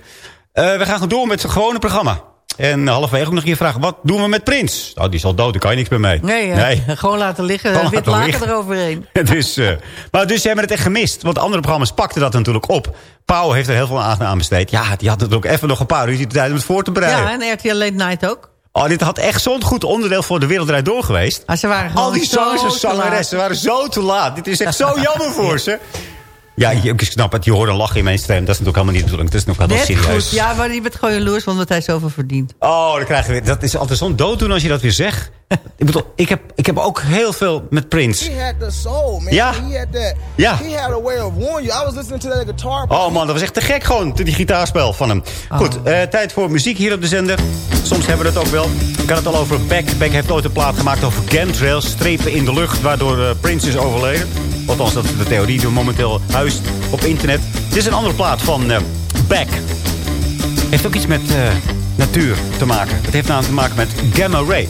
Speaker 7: Uh, we gaan gewoon door met het gewone programma. En halverwege ook nog een keer vragen, wat doen we met Prins? Nou, die is al dood, daar kan je niks meer mee.
Speaker 10: Nee, nee. gewoon laten liggen. Gewoon wit laten laken eroverheen.
Speaker 7: dus, uh, maar dus ze hebben het echt gemist. Want andere programma's pakten dat natuurlijk op. Pauw heeft er heel veel aandacht aan besteed. Ja, die had het ook even nog een paar uur de tijd om het voor te bereiden.
Speaker 10: Ja, en RTL Late Night ook.
Speaker 7: Oh, dit had echt zo'n goed onderdeel voor de Wereld Door geweest.
Speaker 10: Ah, ze waren
Speaker 7: Al die zangers en zangeressen waren zo te laat. Dit is echt zo jammer voor ze. Ja, ik snap het. Je hoort een lach in mijn stem. Dat is natuurlijk helemaal niet de bedoeling. Dat is nog wel serieus.
Speaker 10: Goed. Ja, maar je bent gewoon jaloers omdat hij zoveel verdient.
Speaker 7: Oh, dan krijg je weer... Dat is altijd zo'n dooddoen als je dat weer zegt. Ik bedoel, ik heb, ik heb ook heel veel met Prince.
Speaker 17: He had the soul, man.
Speaker 7: Ja.
Speaker 17: He had that.
Speaker 7: Ja.
Speaker 17: He had a way of warning you. I was listening to that guitar.
Speaker 7: Oh man, dat was echt te gek gewoon, die gitaarspel van hem. Oh. Goed, uh, tijd voor muziek hier op de zender. Soms hebben we het ook wel. Ik had het al over Beck. Beck heeft ooit een plaat gemaakt over chemtrails. Strepen in de lucht, waardoor uh, Prince is overleden. Althans, dat is de theorie die momenteel huist op internet. Dit is een andere plaat van uh, Beck. Heeft ook iets met natuur te maken. Het heeft namelijk te maken met gamma ray.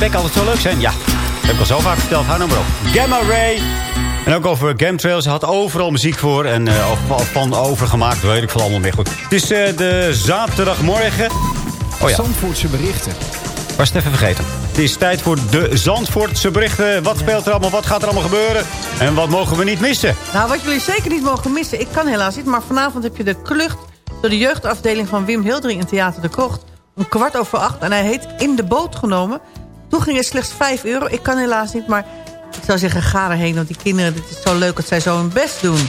Speaker 7: Beck altijd zo leuk zijn? Ja, dat heb ik al zo vaak verteld. Hou nou maar op. Gamma Ray. En ook over Gamtrails. Ze had overal muziek voor. En eh, of- van overgemaakt. Weet ik veel allemaal meer goed. Het is eh, de zaterdagmorgen. Oh ja.
Speaker 9: Zandvoortse berichten.
Speaker 7: Was het even vergeten. Het is tijd voor de Zandvoortse berichten. Wat speelt er allemaal? Wat gaat er allemaal gebeuren? En wat mogen we niet missen?
Speaker 10: Nou, wat jullie zeker niet mogen missen. Ik kan helaas niet, maar vanavond heb je de klucht... door de jeugdafdeling van Wim Hildering in Theater de Krocht... om kwart over acht. En hij heet In de Boot genomen. Toen ging het slechts 5 euro. Ik kan helaas niet, maar ik zou zeggen, ga erheen. Want die kinderen, het is zo leuk dat zij zo hun best doen.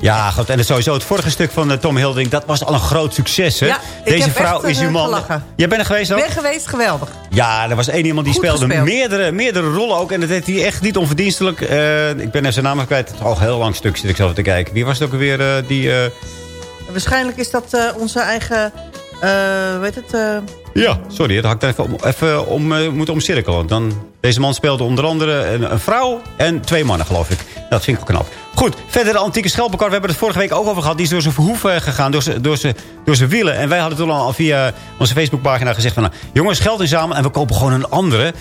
Speaker 7: Ja, goed. En het sowieso het vorige stuk van eh, Tom Hildering... dat was al een groot succes, hè?
Speaker 10: Ja, ik
Speaker 7: Deze vrouw
Speaker 10: echt,
Speaker 7: is
Speaker 10: eh,
Speaker 7: uw man.
Speaker 10: gelachen.
Speaker 7: Jij bent er geweest ook?
Speaker 10: Ben geweest, geweldig.
Speaker 7: Ja, er was één iemand die
Speaker 10: Goed
Speaker 7: speelde
Speaker 10: gespeeld.
Speaker 7: meerdere, meerdere rollen ook. En dat deed hij echt niet onverdienstelijk. Eh, ik ben even zijn naam kwijt. Het is al een heel lang stuk zit ik zelf te kijken. Wie was het ook alweer eh, die... eh,
Speaker 10: Waarschijnlijk is dat eh, onze eigen... eh weet het... eh,
Speaker 7: Ja, sorry, dat had ik even, om, even om eh, moeten omcirkelen. Dan, deze man speelde onder andere een, vrouw en twee mannen, geloof ik. Dat vind ik wel knap. Goed, verder de antieke schelpenkar. We hebben het vorige week ook over gehad. Die is door zijn verhoef eh, gegaan, door zijn, door, zijn, door zijn wielen. En wij hadden toen al via onze Facebookpagina gezegd van... Nou, jongens, geld inzamelen en we kopen gewoon een andere.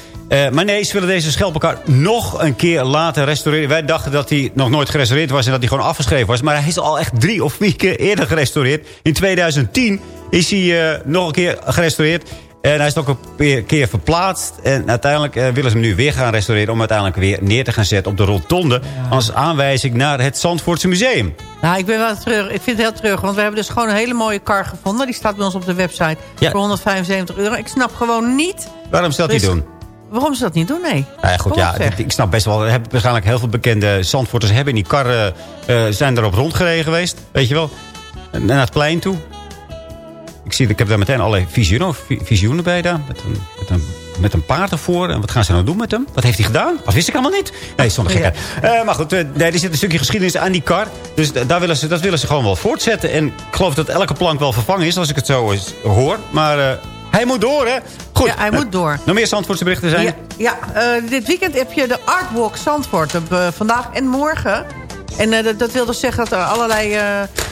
Speaker 7: Maar nee, ze willen deze schelpenkar nog een keer laten restaureren. Wij dachten dat hij nog nooit gerestaureerd was en dat hij gewoon afgeschreven was. Maar hij is al echt drie of vier keer eerder gerestaureerd. In 2010 is hij eh, nog een keer gerestaureerd. En hij is ook een keer- verplaatst. En uiteindelijk eh, willen ze hem nu weer gaan restaureren... om uiteindelijk weer neer te gaan zetten op de rotonde... als aanwijzing naar het Zandvoortse Museum.
Speaker 10: Nou, ik ben wel terug. Ik vind het heel terug, want we hebben dus gewoon een hele mooie car gevonden. Die staat bij ons op de website
Speaker 7: Ja.
Speaker 10: voor 175 euro. Ik snap gewoon niet
Speaker 7: Waarom ze dat niet doen?
Speaker 10: waarom ze dat niet doen, nee.
Speaker 7: Nou ja, goed, ja, ik, ik snap best wel. Er hebben waarschijnlijk heel veel bekende Zandvoorters hebben in die karren... eh, zijn erop rondgereden geweest, weet je wel. Naar het plein toe. Ik, zie, ik heb daar meteen allerlei visioenen, vi- visioenen bij daar. Met een, met, een, met een paard ervoor. En wat gaan ze nou doen met hem? Wat heeft hij gedaan? Dat wist ik allemaal niet. Nee, zonder gekheid. Eh, maar goed, eh, nee, er zit een stukje geschiedenis aan die kar. Dus da- daar willen ze, dat willen ze gewoon wel voortzetten. En ik geloof dat elke plank wel vervangen is, als ik het zo eens hoor. Maar eh, hij moet door, hè? Goed.
Speaker 10: Ja, hij moet door.
Speaker 7: Nog meer Zandvoortse berichten zijn?
Speaker 10: Ja, ja eh, dit weekend heb je de Artwalk Zandvoort. Eh, vandaag en morgen. En eh, dat, dat wil dus zeggen dat er allerlei,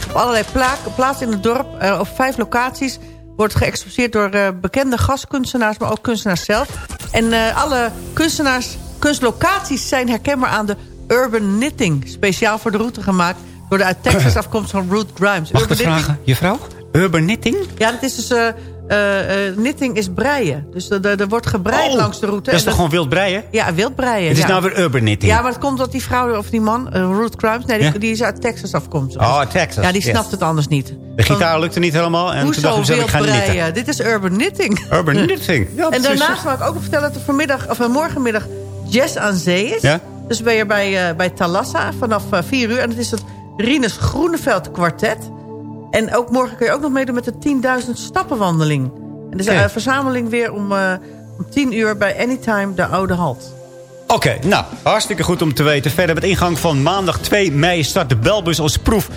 Speaker 10: op allerlei pla plaatsen in het dorp... eh, op vijf locaties wordt geëxposeerd door bekende gastkunstenaars... maar ook kunstenaars zelf. En alle kunstenaars, kunstlocaties zijn herkenbaar aan de Urban Knitting. Speciaal voor de route gemaakt door de uit Texas afkomstige Ruth Grimes.
Speaker 7: Mag ik vragen, juffrouw? Urban knitting?
Speaker 10: Ja, dat is dus... eh, knitting is breien. Dus er- wordt gebreid
Speaker 7: Oh,
Speaker 10: langs de route.
Speaker 7: Dat is toch gewoon wild breien?
Speaker 10: Ja, wild breien.
Speaker 7: Het is
Speaker 10: ja.
Speaker 7: nou weer urban knitting.
Speaker 10: Ja, maar het komt dat die vrouw of die man, eh, Ruth Grimes... Nee, die,
Speaker 7: Ja?
Speaker 10: die is uit Texas afkomstig.
Speaker 7: Oh, Texas.
Speaker 10: Ja, die
Speaker 7: yes.
Speaker 10: snapt het anders niet.
Speaker 7: De gitaar lukte niet helemaal. En toen
Speaker 10: Hoezo
Speaker 7: ze, ik
Speaker 10: wild
Speaker 7: ga knitten.
Speaker 10: breien? Dit is urban knitting.
Speaker 7: Urban knitting. Ja,
Speaker 10: en daarnaast wil ik ook nog vertellen dat er vanmiddag, of morgenmiddag jazz aan zee is.
Speaker 7: Ja?
Speaker 10: Dus ben je bij, bij Talassa vanaf eh, 4 uur. En het is het Rinus Groeneveld kwartet. En ook morgen kun je ook nog meedoen met de 10.000 stappenwandeling. En dus
Speaker 7: Oké.
Speaker 10: een verzameling weer om, eh, om 10 uur bij Anytime de Oude Halt.
Speaker 7: Oké, nou, hartstikke goed om te weten. Verder met ingang van maandag 2 mei start de belbus als proef.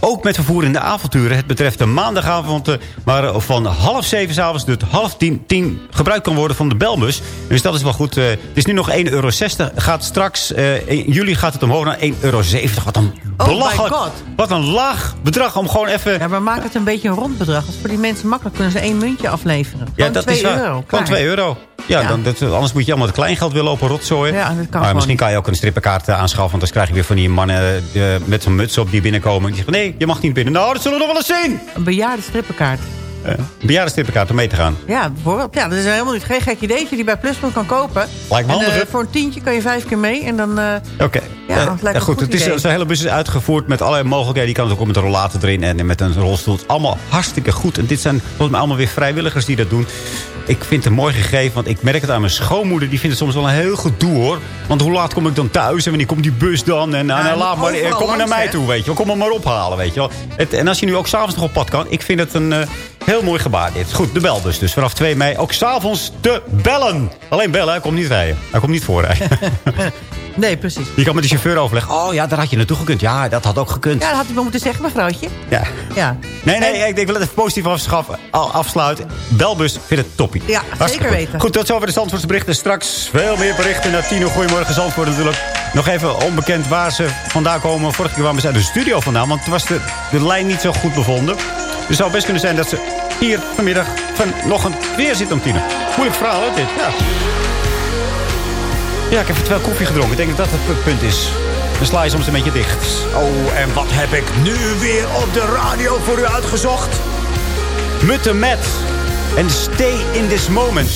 Speaker 7: Ook met vervoer in de avonturen. Het betreft de maandagavond, eh, maar eh, van half zeven s'avonds tot half tien, tien gebruik kan worden van de belbus. Dus dat is wel goed. eh, het is nu nog 1,60 euro. Gaat straks, eh, in juli gaat het omhoog naar 1,70 euro. Wat een
Speaker 10: Oh my
Speaker 7: belachelijk.
Speaker 10: god.
Speaker 7: Wat een laag bedrag om gewoon even...
Speaker 10: Ja, maar maak het een beetje een rond bedrag. Dat is voor die mensen makkelijk. Kunnen ze één muntje afleveren.
Speaker 7: Ja, dat
Speaker 10: 2
Speaker 7: is waar.
Speaker 10: euro.
Speaker 7: Gewoon
Speaker 10: klaar.
Speaker 7: 2 euro. Ja,
Speaker 10: Ja.
Speaker 7: Dan, dat, anders moet je allemaal het kleingeld willen lopen rotzooien.
Speaker 10: Ja, dat kan
Speaker 7: maar
Speaker 10: gewoon
Speaker 7: misschien
Speaker 10: niet.
Speaker 7: kan je ook een strippenkaart eh, aanschaffen. Want dan krijg je weer van die mannen eh, met zo'n muts op die binnenkomen. Die zeggen, nee, je mag niet binnen. Nou, dat zullen we nog wel eens zien.
Speaker 10: Een bejaarde strippenkaart.
Speaker 7: Uh, bejaarde strippenkaart om mee te gaan.
Speaker 10: Ja, bijvoorbeeld. Ja, dat is helemaal niet geen gek ideetje die je bij Pluspunt kan kopen.
Speaker 7: Lijkt me handig,
Speaker 10: eh, voor een tientje kan je vijf keer mee. En dan... eh,
Speaker 7: Oké.
Speaker 10: Ja,
Speaker 7: Eh,
Speaker 10: dat lijkt me een
Speaker 7: goed.
Speaker 10: goed
Speaker 7: Het is zo'n hele bus is uitgevoerd met allerlei mogelijkheden. Die kan het ook met een rollator erin en met een rolstoel. Het is allemaal hartstikke goed. En dit zijn volgens mij allemaal weer vrijwilligers die dat doen. Ik vind het een mooi gegeven, want ik merk het aan mijn schoonmoeder. Die vindt het soms wel een heel goed doel, hoor. Want hoe laat kom ik dan thuis en wanneer komt die bus dan? En, nou,
Speaker 10: Ja,
Speaker 7: laat maar, eh, kom maar naar mij
Speaker 10: hè?
Speaker 7: toe, weet je wel. Kom me maar ophalen, weet je wel. Het, en als je nu ook s'avonds nog op pad kan. Ik vind het een eh, heel mooi gebaar dit. Goed, de belbus dus. Vanaf 2 mei ook s'avonds te bellen. Alleen bellen, hij komt niet rijden. Hij komt niet voorrijden.
Speaker 10: nee, precies.
Speaker 7: Je kan met de chauffeur overleggen. Oh ja, daar had je naartoe gekund. Ja, dat had ook gekund.
Speaker 10: Ja, dat had hij wel moeten zeggen, mevrouwtje.
Speaker 7: Ja.
Speaker 10: Ja.
Speaker 7: Nee, nee, ik, ik wil het even positief afschaffen, afsluiten. Belbus, vind het toppie.
Speaker 10: Ja,
Speaker 7: Hartstikke
Speaker 10: zeker
Speaker 7: goed.
Speaker 10: weten.
Speaker 7: Goed, tot zover de Zandvoortse berichten. Straks veel meer berichten naar Tino. Goedemorgen Zandvoort natuurlijk. Nog even onbekend waar ze vandaan komen. Vorige keer kwamen ze uit de studio vandaan. Want toen was de, de lijn niet zo goed bevonden. Dus het zou best kunnen zijn dat ze hier vanmiddag van nog een weer zitten om tien. Moeilijk verhaal, hè, dit? Ja. Ja, ik heb twee koffie gedronken. Ik denk dat dat het punt is. Dan sla je soms een beetje dicht. Oh, en wat heb ik nu weer op de radio voor u uitgezocht? Mutte Met. En Stay in This Moment.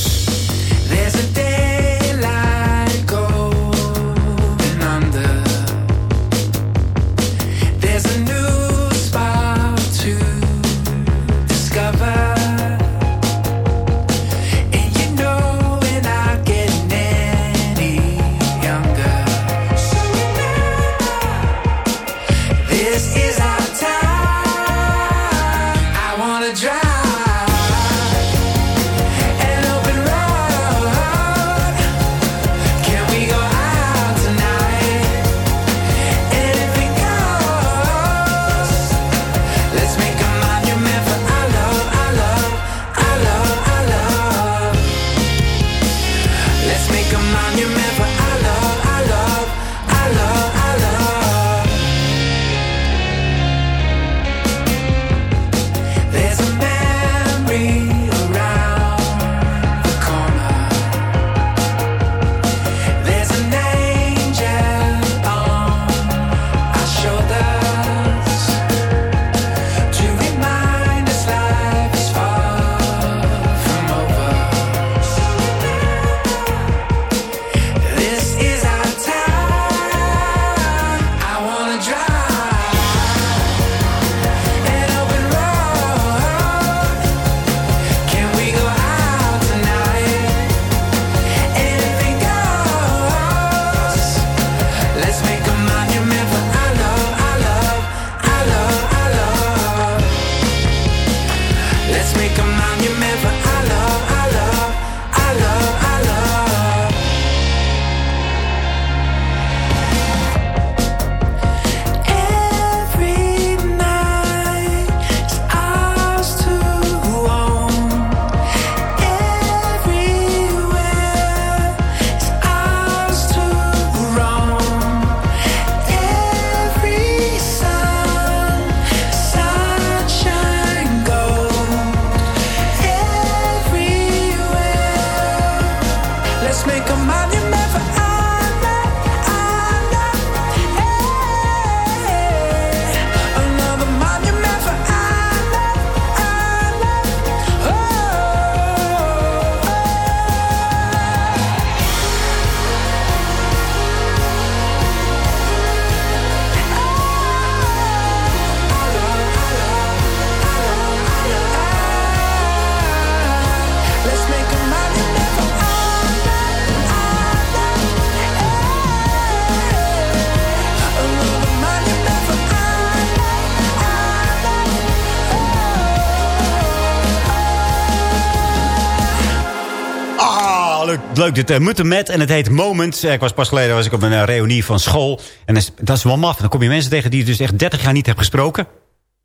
Speaker 7: Leuk, dit uh, Mutte Met. En het heet Moments. Eh, ik was pas geleden was ik op een eh, reunie van school. En dat is, dat is wel maf. Dan kom je mensen tegen die je dus echt 30 jaar niet hebt gesproken.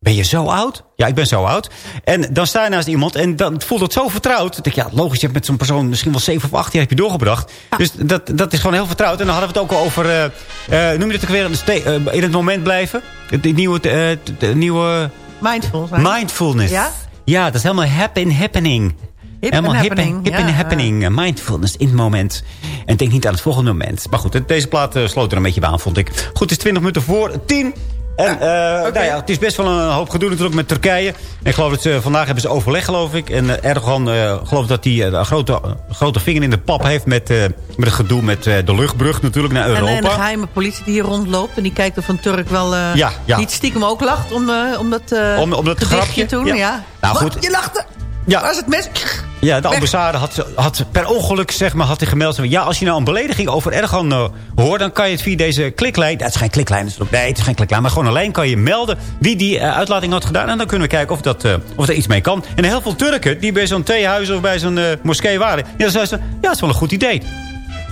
Speaker 7: Ben je zo oud? Ja, ik ben zo oud. En dan sta je naast iemand en dan voelt het zo vertrouwd. Dan denk ik, ja, logisch, je hebt met zo'n persoon misschien wel 7 of 8 jaar heb je doorgebracht. Dus dat, dat is gewoon heel vertrouwd. En dan hadden we het ook al over, noem je het ook weer, in het moment blijven? Het nieuwe, de nieuwe
Speaker 10: Mindful. zijn.
Speaker 7: mindfulness.
Speaker 10: Ja?
Speaker 7: Ja, dat is helemaal happen, happening.
Speaker 10: Hip
Speaker 7: Helemaal
Speaker 10: and happening,
Speaker 7: hip
Speaker 10: ja.
Speaker 7: and happening. eh, mindfulness in het moment. En denk niet aan het volgende moment. Maar goed, deze plaat eh, sloot er een beetje bij aan, vond ik. Goed, het is 20 minuten voor 10. En eh, nou ja, het is best wel een hoop gedoe natuurlijk met Turkije. En ik geloof dat ze, vandaag hebben ze overleg, geloof ik. En Erdogan eh geloof dat hij een grote, grote vinger in de pap heeft... met, met het gedoe met de luchtbrug natuurlijk naar Europa.
Speaker 10: en de geheime politie die hier rondloopt. En die kijkt of een Turk wel
Speaker 7: Ja, ja.
Speaker 10: niet stiekem ook lacht om, om dat,
Speaker 7: Om- om dat grapje,
Speaker 10: toen.
Speaker 7: ja.
Speaker 10: Ja.
Speaker 7: Nou,
Speaker 10: Wat?
Speaker 7: goed.
Speaker 10: Je lachte.
Speaker 7: Ja.
Speaker 10: Waar is het mes?
Speaker 7: Ja, de ambassade had, had per ongeluk zeg maar, had hij gemeld... ja, als je nou een belediging over Erdogan eh, hoort... dan kan je het via deze kliklijn... Het is geen kliklijn, het is ook- nee, het is geen kliklijn... maar gewoon alleen kan je melden wie die eh, uitlating had gedaan... en dan kunnen we kijken of, dat, eh, of er iets mee kan. En heel veel Turken die bij zo'n theehuis of bij zo'n moskee waren... Ja, dan zeiden ze, ja, dat is wel een goed idee.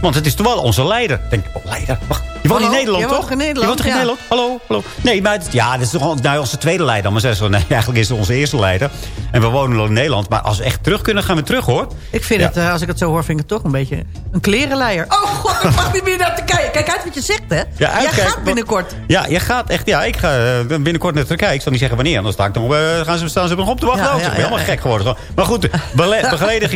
Speaker 7: Want het is toch wel onze leider. Ik Denk, oh, leider? Wacht, je woont in? Nederland,
Speaker 10: Je
Speaker 7: toch?
Speaker 10: woont in Nederland,
Speaker 7: Je woont toch in. Nederland? Hallo, hallo. Nee, maar het, ja, dat is toch nou, onze tweede leider. Maar ze, nee, eigenlijk is het onze eerste leider. En we wonen al in Nederland. Maar als we echt terug kunnen, gaan we terug, hoor.
Speaker 10: Ik vind
Speaker 7: Ja.
Speaker 10: het, eh, als ik het zo hoor, vind ik het toch een beetje een klerenleier. Oh god, ik mag niet meer naar te kijken. Kijk uit wat je zegt, hè.
Speaker 7: Ja,
Speaker 10: Jij gaat binnenkort.
Speaker 7: Ja, je gaat echt. Ja, ik ga eh, binnenkort naar Turkije. Ik zal niet zeggen wanneer. Anders sta ik dan, eh, gaan ze, staan ze nog op te wachten.
Speaker 10: Ja, ja,
Speaker 7: ik ben helemaal gek geworden. Maar goed, de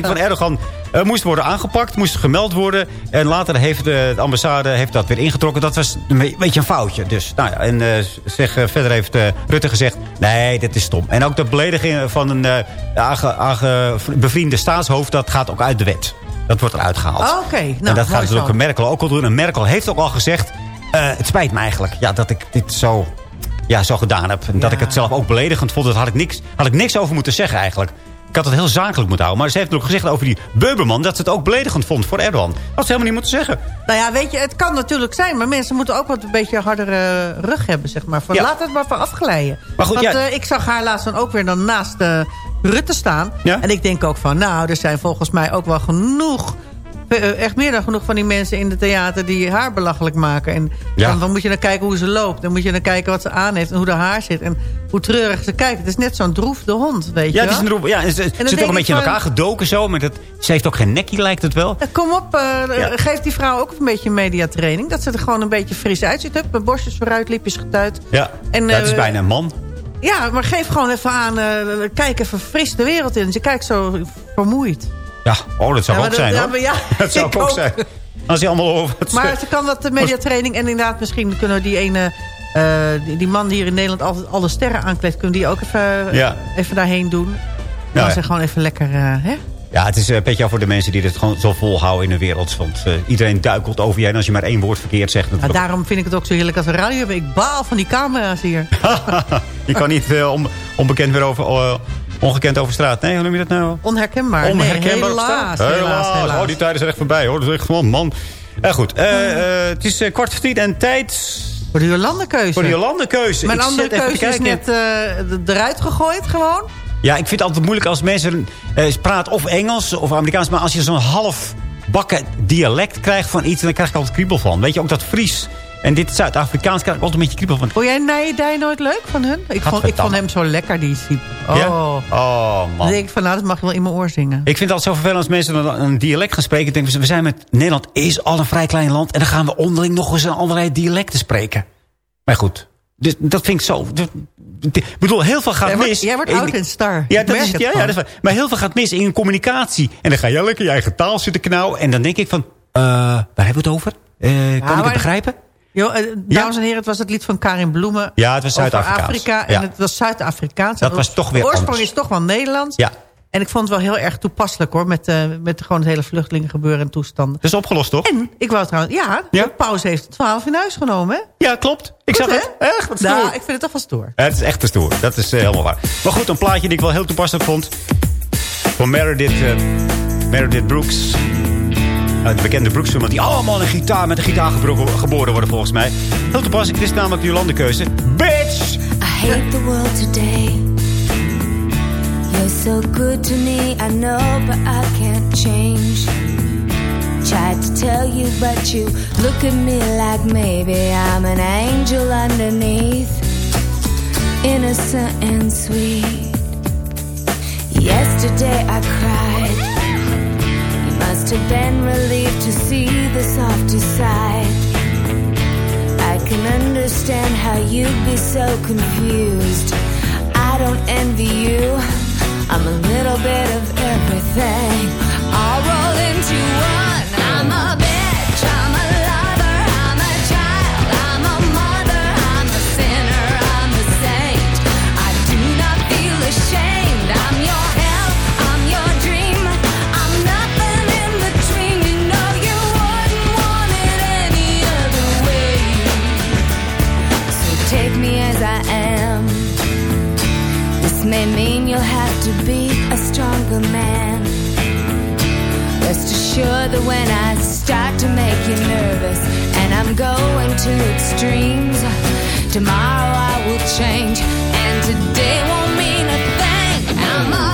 Speaker 7: van Erdogan moest worden aangepakt. Moest gemeld worden. En later heeft de, de ambassade heeft dat weer ingetrokken. Dat was een beetje een foutje. Dus, nou ja, en eh, zeg, eh, verder heeft eh, Rutte gezegd... Nee, dit is stom. En ook de belediging van een aange, aange- bevriende staatshoofd... dat gaat ook uit de wet. Dat wordt eruit gehaald.
Speaker 10: Oh, Oké, nou,
Speaker 7: en dat gaat dus
Speaker 10: zo.
Speaker 7: ook Merkel ook al doen. En Merkel heeft ook al gezegd... het spijt me eigenlijk ja, dat ik dit zo, ja, zo gedaan heb. En dat ik het zelf ook beledigend vond. Daar had ik, niks, had ik niks over moeten zeggen eigenlijk. Ik had het heel zakelijk moeten houden. Maar ze heeft ook gezegd over die Beuberman... dat ze het ook beledigend vond voor Erdogan. Dat had ze helemaal niet moeten zeggen.
Speaker 10: Nou ja, weet je, het kan natuurlijk zijn. Maar mensen moeten ook wat een beetje hardere rug hebben, zeg maar. Van,
Speaker 7: Ja.
Speaker 10: Laat het maar voor afglijden.
Speaker 7: Maar goed,
Speaker 10: Want
Speaker 7: ja.
Speaker 10: eh, ik zag haar laatst dan ook weer dan naast eh, Rutte staan.
Speaker 7: Ja.
Speaker 10: En ik denk ook van, nou, er zijn volgens mij ook wel genoeg... eh, Echt meer dan genoeg van die mensen in de theater die haar belachelijk maken. En
Speaker 7: Ja.
Speaker 10: dan, dan moet je naar kijken hoe ze loopt. Dan moet je naar kijken wat ze aan heeft en hoe haar haar zit. En hoe treurig ze kijkt. Het is net zo'n droefde hond, weet je
Speaker 7: Ja, het is een roep. Ja, en ze zit ook een beetje in elkaar gedoken zo. Maar dat, ze heeft ook geen nekkie, lijkt het wel.
Speaker 10: Ja, Kom op, eh,
Speaker 7: Ja.
Speaker 10: geef die vrouw ook een beetje mediatraining. Dat ze er gewoon een beetje fris uitziet. Hup, Met borstjes vooruit, lipjes getuid.
Speaker 7: Ja,
Speaker 10: En,
Speaker 7: het is
Speaker 10: eh,
Speaker 7: bijna een man.
Speaker 10: Ja, maar geef gewoon even aan. eh, kijk even fris de wereld in. Ze kijkt zo vermoeid.
Speaker 7: Ja, oh, dat zou
Speaker 10: Ja,
Speaker 7: ook zijn,
Speaker 10: dat-
Speaker 7: hoor.
Speaker 10: ja, maar ja,
Speaker 7: dat zou
Speaker 10: ik
Speaker 7: ook
Speaker 10: ook.
Speaker 7: zijn. Als je allemaal over het
Speaker 10: Maar ze kan dat de mediatraining. En inderdaad, misschien kunnen we die ene... eh, die, die man die hier in Nederland altijd alle sterren aankleedt... kunnen die ook even,
Speaker 7: Ja.
Speaker 10: even daarheen doen. Dan
Speaker 7: Ja, ja.
Speaker 10: ze gewoon even lekker... eh, hè?
Speaker 7: Ja, het is een beetje voor de mensen die dit gewoon zo volhouden in de wereld. Want eh, iedereen duikelt over je heen als je maar één woord verkeerd zegt.
Speaker 10: Nou, daarom vind ik het ook zo heerlijk als we radio hebben. Ik baal van die camera's hier.
Speaker 7: je kan niet eh, on- onbekend weer over, eh, ongekend over straat. Nee, hoe noem je dat nou?
Speaker 10: Onherkenbaar.
Speaker 7: Onherkenbaar
Speaker 10: nee,
Speaker 7: straat.
Speaker 10: helaas, helaas, helaas.
Speaker 7: Oh, die tijden zijn echt voorbij hoor. Dat is echt gewoon man. Eh, goed, eh, eh, het is eh, kwart voor tien en tijd
Speaker 10: Voor de Jolandekeuze.
Speaker 7: voor de Jolandekeuze.
Speaker 10: Mijn andere keuze is net eruit gegooid gewoon.
Speaker 7: Ja, ik vind het altijd moeilijk als mensen praten of Engels of Amerikaans. Maar als je zo'n half bakken dialect krijgt van iets, dan krijg ik altijd kriebel van. Weet je, ook dat Fries en dit Zuid-Afrikaans krijg ik altijd een beetje kriebel van.
Speaker 10: Vond jij Nijedij nooit leuk van hun? Ik vond, ik vond hem zo lekker, die Siep. Oh.
Speaker 7: Ja? Oh,
Speaker 10: Dan
Speaker 7: man.
Speaker 10: denk ik van, nou, dat mag je wel in mijn oor zingen.
Speaker 7: Ik vind het altijd zo vervelend als mensen dan een dialect gaan spreken. Ik denk, we zijn met Nederland is al een vrij klein land. En dan gaan we onderling nog eens een allerlei dialecten spreken. Maar goed, dus dat vind ik zo... Ik bedoel, heel veel gaat
Speaker 10: Jij wordt,
Speaker 7: mis.
Speaker 10: jij wordt oud en star.
Speaker 7: Ja, dat is,
Speaker 10: het
Speaker 7: ja, ja, dat is waar. Maar heel veel gaat mis in communicatie. En dan ga jij lekker je eigen taal zitten knauwen. En dan denk ik van, eh, waar hebben we het over? Eh, kan ik het begrijpen?
Speaker 10: Jo, eh, dames en heren, het was het lied van Karin Bloemen.
Speaker 7: Ja, het was Zuid-Afrikaans.
Speaker 10: Afrika. En
Speaker 7: Ja.
Speaker 10: het was Zuid-Afrikaans.
Speaker 7: Dat was toch weer
Speaker 10: De oorsprong
Speaker 7: anders.
Speaker 10: is toch wel Nederlands.
Speaker 7: Ja,
Speaker 10: En ik vond het wel heel erg toepasselijk hoor. Met, eh, met gewoon het hele vluchtelingengebeuren en toestanden.
Speaker 7: dat is opgelost toch?
Speaker 10: En ik wou trouwens, ja,
Speaker 7: Ja?
Speaker 10: de pauze heeft het 12 in huis genomen. Hè?
Speaker 7: Ja, klopt. Ik
Speaker 10: Goed,
Speaker 7: zag
Speaker 10: hè?
Speaker 7: het. Echt, wat
Speaker 10: Nou, ik vind het toch wel stoer.
Speaker 7: Het is echt te stoer. Dat is eh, helemaal waar. Maar goed, een plaatje die ik wel heel toepasselijk vond. Van Meredith, Meredith Brooks. Uit de bekende film. Die allemaal een gitaar met een gitaar geboren worden volgens mij. Heel toepasselijk. Dit is namelijk de Jolandekeuze. Bitch!
Speaker 16: I hate the world today. You're so good to me, I know, but I can't change. Tried to tell you, but you look at me like maybe I'm an angel underneath. Innocent and sweet. Yesterday I cried. Have been relieved to see the softer side. I can understand how you'd be so confused. I don't envy you. I'm a little bit of everything. Assured that when I start to make you nervous and I'm going to extremes, tomorrow I will change and today won't mean a thing. I'm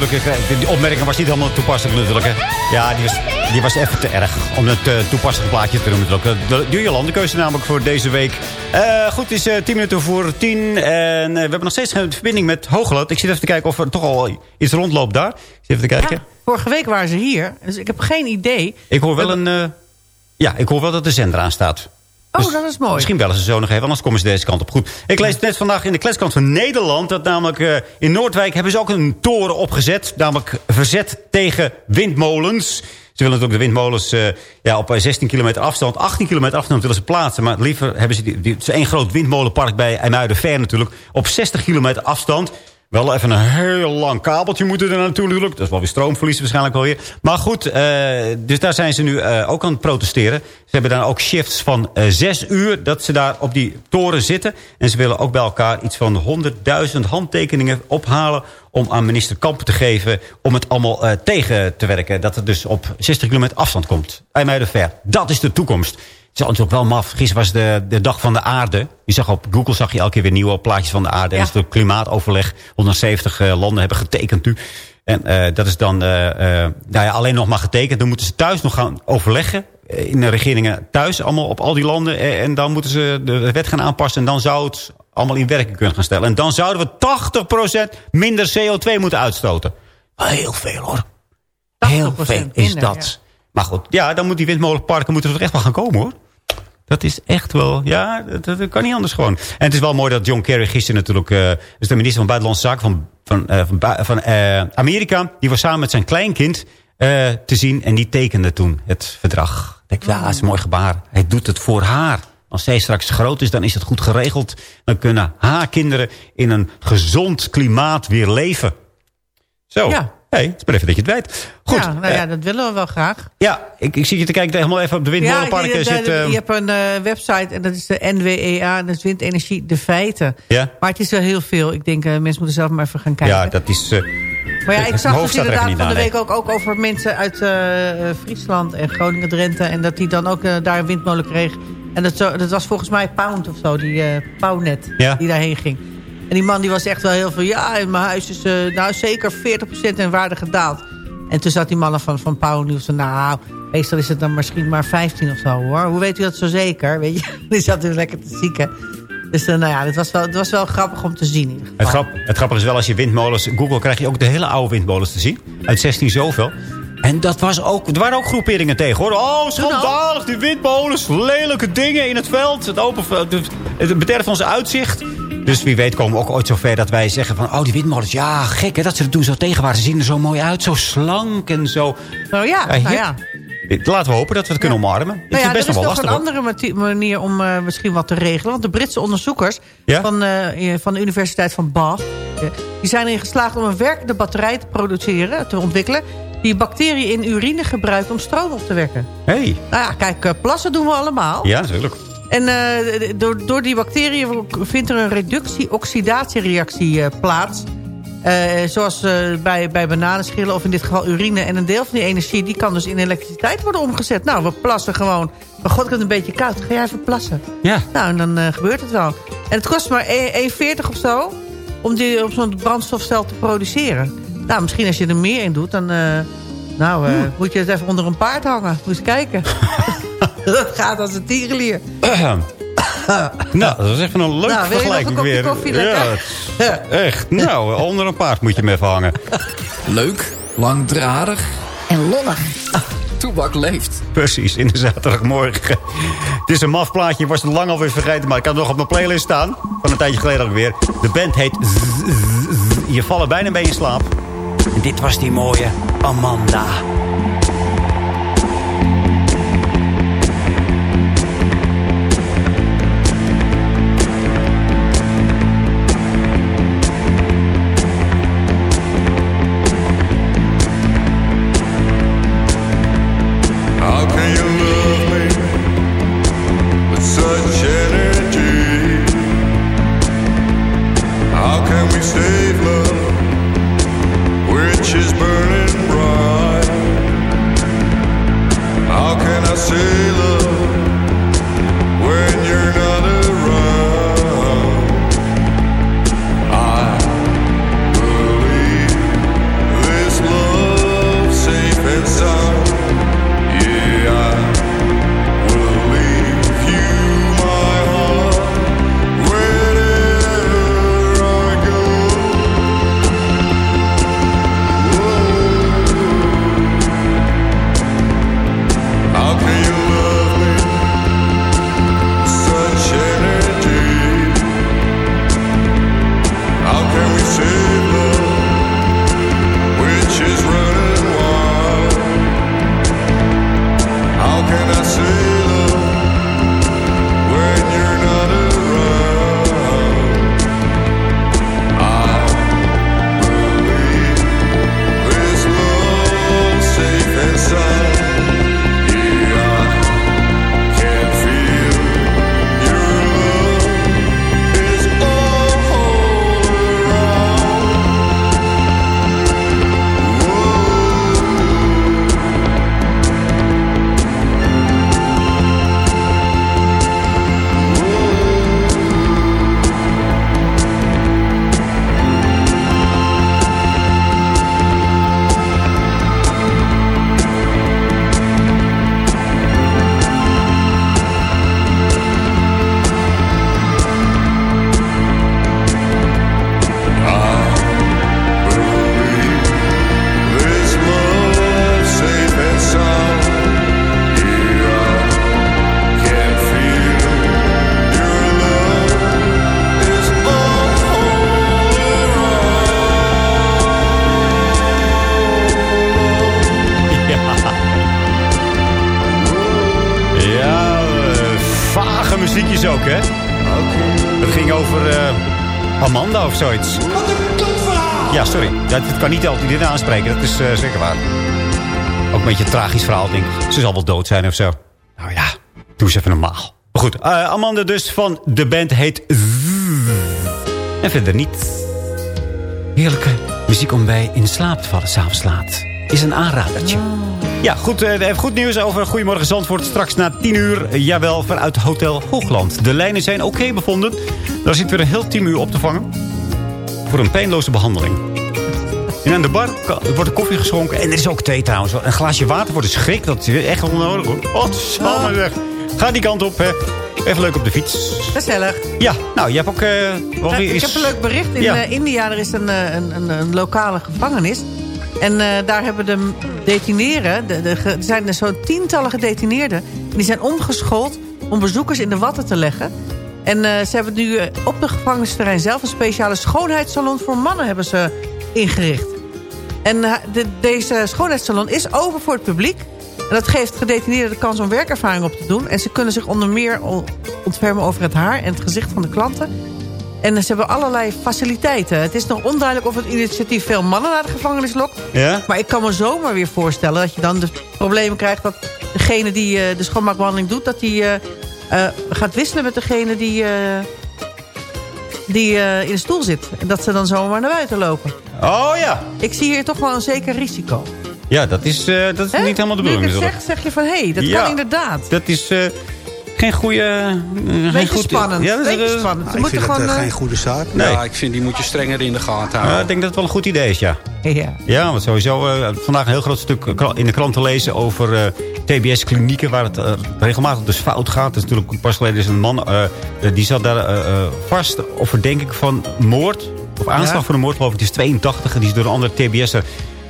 Speaker 7: natuurlijk. eh, Die opmerking was niet helemaal toepasselijk natuurlijk. Hè. Ja, die was, die was even te erg om het eh, toepasselijk plaatje te noemen. natuurlijk. Eh, De, keuze namelijk voor deze week. Goed, het is eh, 10 minuten voor 10. En we hebben nog steeds geen verbinding met Hoogland. Ik zit even te kijken of er toch al iets rondloopt daar. Ik zit even te kijken.
Speaker 10: Vorige week waren ze hier, dus ik heb geen idee.
Speaker 7: Ik hoor wel een... ja, ik hoor wel dat de zender aan staat.
Speaker 10: Oh, dat is mooi.
Speaker 7: Misschien bellen ze zo nog even, anders komen ze deze kant op. Goed. Ik lees net vandaag in de kletskant van Nederland... dat namelijk eh, in Noordwijk hebben ze ook een toren opgezet. Namelijk verzet tegen windmolens. Ze willen natuurlijk de windmolens eh, ja, op eh, 16 kilometer afstand... 18 kilometer afstand willen ze plaatsen. Maar liever hebben ze... Die, die, het is één groot windmolenpark bij IJmuiden-Ver natuurlijk. Op 60 kilometer afstand... Wel even een heel lang kabeltje moeten er natuurlijk. Dat is wel weer stroomverlies waarschijnlijk wel weer. Maar goed, eh, dus daar zijn ze nu eh, ook aan het protesteren. Ze hebben dan ook shifts van eh, zes uur dat ze daar op die toren zitten. En ze willen ook bij elkaar iets van 100.000 handtekeningen ophalen... om aan minister Kampen te geven om het allemaal tegen te werken. Dat het dus op 60 kilometer afstand komt. IJmuiden ver. Dat is de toekomst. Het is natuurlijk wel maf. Gisteren was de, de dag van de aarde. Je zag op Google zag je elke keer weer nieuwe plaatjes van de aarde. En dat is het klimaatoverleg. 170 eh, landen hebben getekend nu. En eh, dat is dan eh, nou ja, alleen nog maar getekend. Dan moeten ze thuis nog gaan overleggen. In de regeringen thuis, allemaal op al die landen. En dan moeten ze de wet gaan aanpassen. En dan zou het allemaal in werking kunnen gaan stellen. En dan zouden we 80% minder CO2 moeten uitstoten. Heel veel hoor. Heel veel is
Speaker 10: minder,
Speaker 7: dat. Maar goed, ja, dan moet die windmolenparken moeten er toch echt wel gaan komen hoor. Dat is echt wel, ja, dat, kan niet anders gewoon. En het is wel mooi dat John Kerry gisteren natuurlijk... dus de minister van Buitenlandse Zaken van, van, eh, van, eh, Amerika... die was samen met zijn kleinkind te zien en die tekende toen het verdrag. Ik denk, ja, dat is een mooi gebaar. Hij doet het voor haar. Als zij straks groot is, dan is het goed geregeld. Dan kunnen haar kinderen in een gezond klimaat weer leven. Zo,
Speaker 10: Ja.
Speaker 7: Hey, het is maar even dat je het weet. Goed,
Speaker 10: ja, nou ja, dat willen we wel graag.
Speaker 7: ja, ik, ik zie je te kijken helemaal even op de
Speaker 10: Ja,
Speaker 7: windmolenparken.
Speaker 10: je,
Speaker 7: zit,
Speaker 10: je,
Speaker 7: eh,
Speaker 10: je hebt een eh, website en dat is de NWEA, dat is windenergie, de feiten.
Speaker 7: ja?
Speaker 10: Maar het is wel heel veel. Ik denk, eh, mensen moeten zelf maar even gaan kijken.
Speaker 7: ja, dat is... eh,
Speaker 10: maar ja, ik zag dus
Speaker 7: er
Speaker 10: inderdaad van de week ook, ook over mensen uit eh, eh, Friesland en Groningen, Drenthe. En dat die dan ook eh, daar een windmolen kreeg. En dat, zo, dat was volgens mij Pound of zo, die eh Pownet,
Speaker 7: Ja.
Speaker 10: die daarheen ging. En die man die was echt wel heel veel, ja, in mijn huis is eh, nou zeker 40% in waarde gedaald. En En toen zat die mannen van, van Pauw Nieuws. Nou, meestal is het dan misschien maar 15 of zo hoor. Hoe weet u dat zo zeker? Weet je? Die zat dus lekker te zieken. Dus eh, nou ja, het was, wel, het was wel grappig om te zien.
Speaker 7: Het, grap, het grappige is wel, als je windmolens... Google krijg je ook de hele oude windmolens te zien. Uit 16 zoveel. En dat was ook, er waren ook groeperingen tegen, hoor. Oh, schandalig, die windmolens. Lelijke dingen in het veld. Het, open, het, het bederft ons uitzicht. Dus wie weet komen we ook ooit zover dat wij zeggen van... oh, die windmolens, ja, gek hè, dat ze het doen zo tegenwaar. Ze zien er zo mooi uit, zo slank en zo...
Speaker 10: Nou ja,
Speaker 7: Eh,
Speaker 10: nou ja.
Speaker 7: Laten we hopen dat we het kunnen omarmen. Ik
Speaker 10: Nou
Speaker 7: vind
Speaker 10: ja,
Speaker 7: het best
Speaker 10: er is
Speaker 7: nog
Speaker 10: een andere manier om eh, misschien wat te regelen. Want de Britse onderzoekers
Speaker 7: Ja?
Speaker 10: van, eh, van de Universiteit van Bath... eh, die zijn erin geslaagd om een werkende batterij te produceren, te ontwikkelen... die bacteriën in urine gebruikt om stroom op te wekken.
Speaker 7: Hey.
Speaker 10: Nou ja, kijk, eh, plassen doen we allemaal.
Speaker 7: Ja, natuurlijk.
Speaker 10: En eh, door, door die bacteriën vindt er een reductie-oxidatiereactie eh, plaats. Eh, zoals bij, bij bananenschillen of in dit geval urine. En een deel van die energie die kan dus in elektriciteit worden omgezet. Nou, we plassen gewoon. Maar god, ik heb het een beetje koud. Ga jij even plassen?
Speaker 7: Ja.
Speaker 10: Nou, en dan gebeurt het wel. En het kost maar 1,40 of zo om, die, om zo'n brandstofcel te produceren. Nou, misschien als je er meer in doet, dan... nou, moet je het even onder een paard hangen. Moet eens kijken. dat gaat als een tierenlier.
Speaker 7: nou, dat is even een leuke
Speaker 10: Nou, wil je nog een
Speaker 7: vergelijking
Speaker 10: kopje
Speaker 7: weer.
Speaker 10: koffie,
Speaker 7: ja, echt. Nou, onder een paard moet je hem even hangen.
Speaker 9: Leuk, langdradig en lollig. Toebak leeft.
Speaker 7: Precies, in de zaterdagmorgen. Het is een maf plaatje, ik was het lang alweer vergeten... maar ik had het nog op mijn playlist staan. Van een tijdje geleden ook weer. De band heet... Z- Z- Z- Je vallen bijna bij in slaap. En dit was die mooie Amanda. Dat, dat kan niet altijd iedereen aanspreken. Dat is eh, zeker waar. Ook een beetje een tragisch verhaal, denk ik. Ze zal wel dood zijn of zo. Nou ja, doe eens even normaal. Maar goed, eh, Amanda dus van de band heet... Z. En verder niet. Heerlijke muziek om bij in slaap te vallen s'avonds laat. Is een aanradertje. Ja, goed, eh, even goed nieuws over Goedemorgen Zandvoort. Straks na 10 uur, eh, jawel, vanuit Hotel Hoogland. De lijnen zijn oké bevonden. Daar zit weer een heel team uur op te vangen. Voor een pijnloze behandeling. En aan de bar wordt er koffie geschonken. En er is ook thee trouwens. Een glaasje water voor de schrik. Dat is echt onnodig hoor.
Speaker 10: Oh.
Speaker 7: maar zeg. Ga die kant op. Hè. Even leuk op de fiets.
Speaker 10: Gezellig.
Speaker 7: Ja, nou, je hebt ook... eh wel
Speaker 10: ik heb een leuk bericht. In
Speaker 7: Ja.
Speaker 10: eh, India er is een, eh, een, een, een lokale gevangenis. En eh, daar hebben de detineren... De, de, er zijn er zo'n tientallen gedetineerden. En die zijn omgeschoold om bezoekers in de watten te leggen. En eh, ze hebben nu op de gevangenisterrein zelf... een speciale schoonheidssalon voor mannen hebben ze ingericht. En eh, de, deze schoonheidssalon is open voor het publiek. En dat geeft gedetineerden de kans om werkervaring op te doen. En ze kunnen zich onder meer ontfermen over het haar en het gezicht van de klanten. En ze hebben allerlei faciliteiten. Het is nog onduidelijk of het initiatief veel mannen naar de gevangenis lokt.
Speaker 7: Ja?
Speaker 10: Maar ik kan me zomaar weer voorstellen dat je dan de problemen krijgt... dat degene die eh, de schoonmaakbehandeling doet... dat die eh, gaat wisselen met degene die, die in de stoel zit. En dat ze dan zomaar naar buiten lopen.
Speaker 7: Oh ja.
Speaker 10: Ik zie hier toch wel een zeker risico.
Speaker 7: Ja, dat is, eh, dat is niet helemaal de
Speaker 10: Nu ik
Speaker 7: bedoeling.
Speaker 10: het
Speaker 7: natuurlijk.
Speaker 10: zeg, zeg je van... hé, hey, dat
Speaker 7: Ja.
Speaker 10: kan inderdaad.
Speaker 7: Dat is eh, geen goede... eh,
Speaker 10: Beetje
Speaker 7: goed,
Speaker 10: spannend.
Speaker 7: Ja, dat is,
Speaker 10: Beetje spannend. Ze
Speaker 18: ik
Speaker 10: moeten
Speaker 18: vind
Speaker 10: gewoon...
Speaker 18: dat geen goede zaak.
Speaker 7: Nee.
Speaker 4: Ja, ik vind die moet je strenger in de gaten
Speaker 7: Ja,
Speaker 4: houden.
Speaker 7: ik denk dat het wel een goed idee is, ja.
Speaker 10: ja.
Speaker 7: Ja, want sowieso eh, vandaag een heel groot stuk in de krant te lezen over eh, TBS-klinieken... waar het regelmatig dus fout gaat. Dus natuurlijk pas geleden is een man, die zat daar vast op verdenking van moord. Of aanslag
Speaker 10: Ja.
Speaker 7: voor een moord, geloof ik. Die is 82 en die is door een andere TBS'er...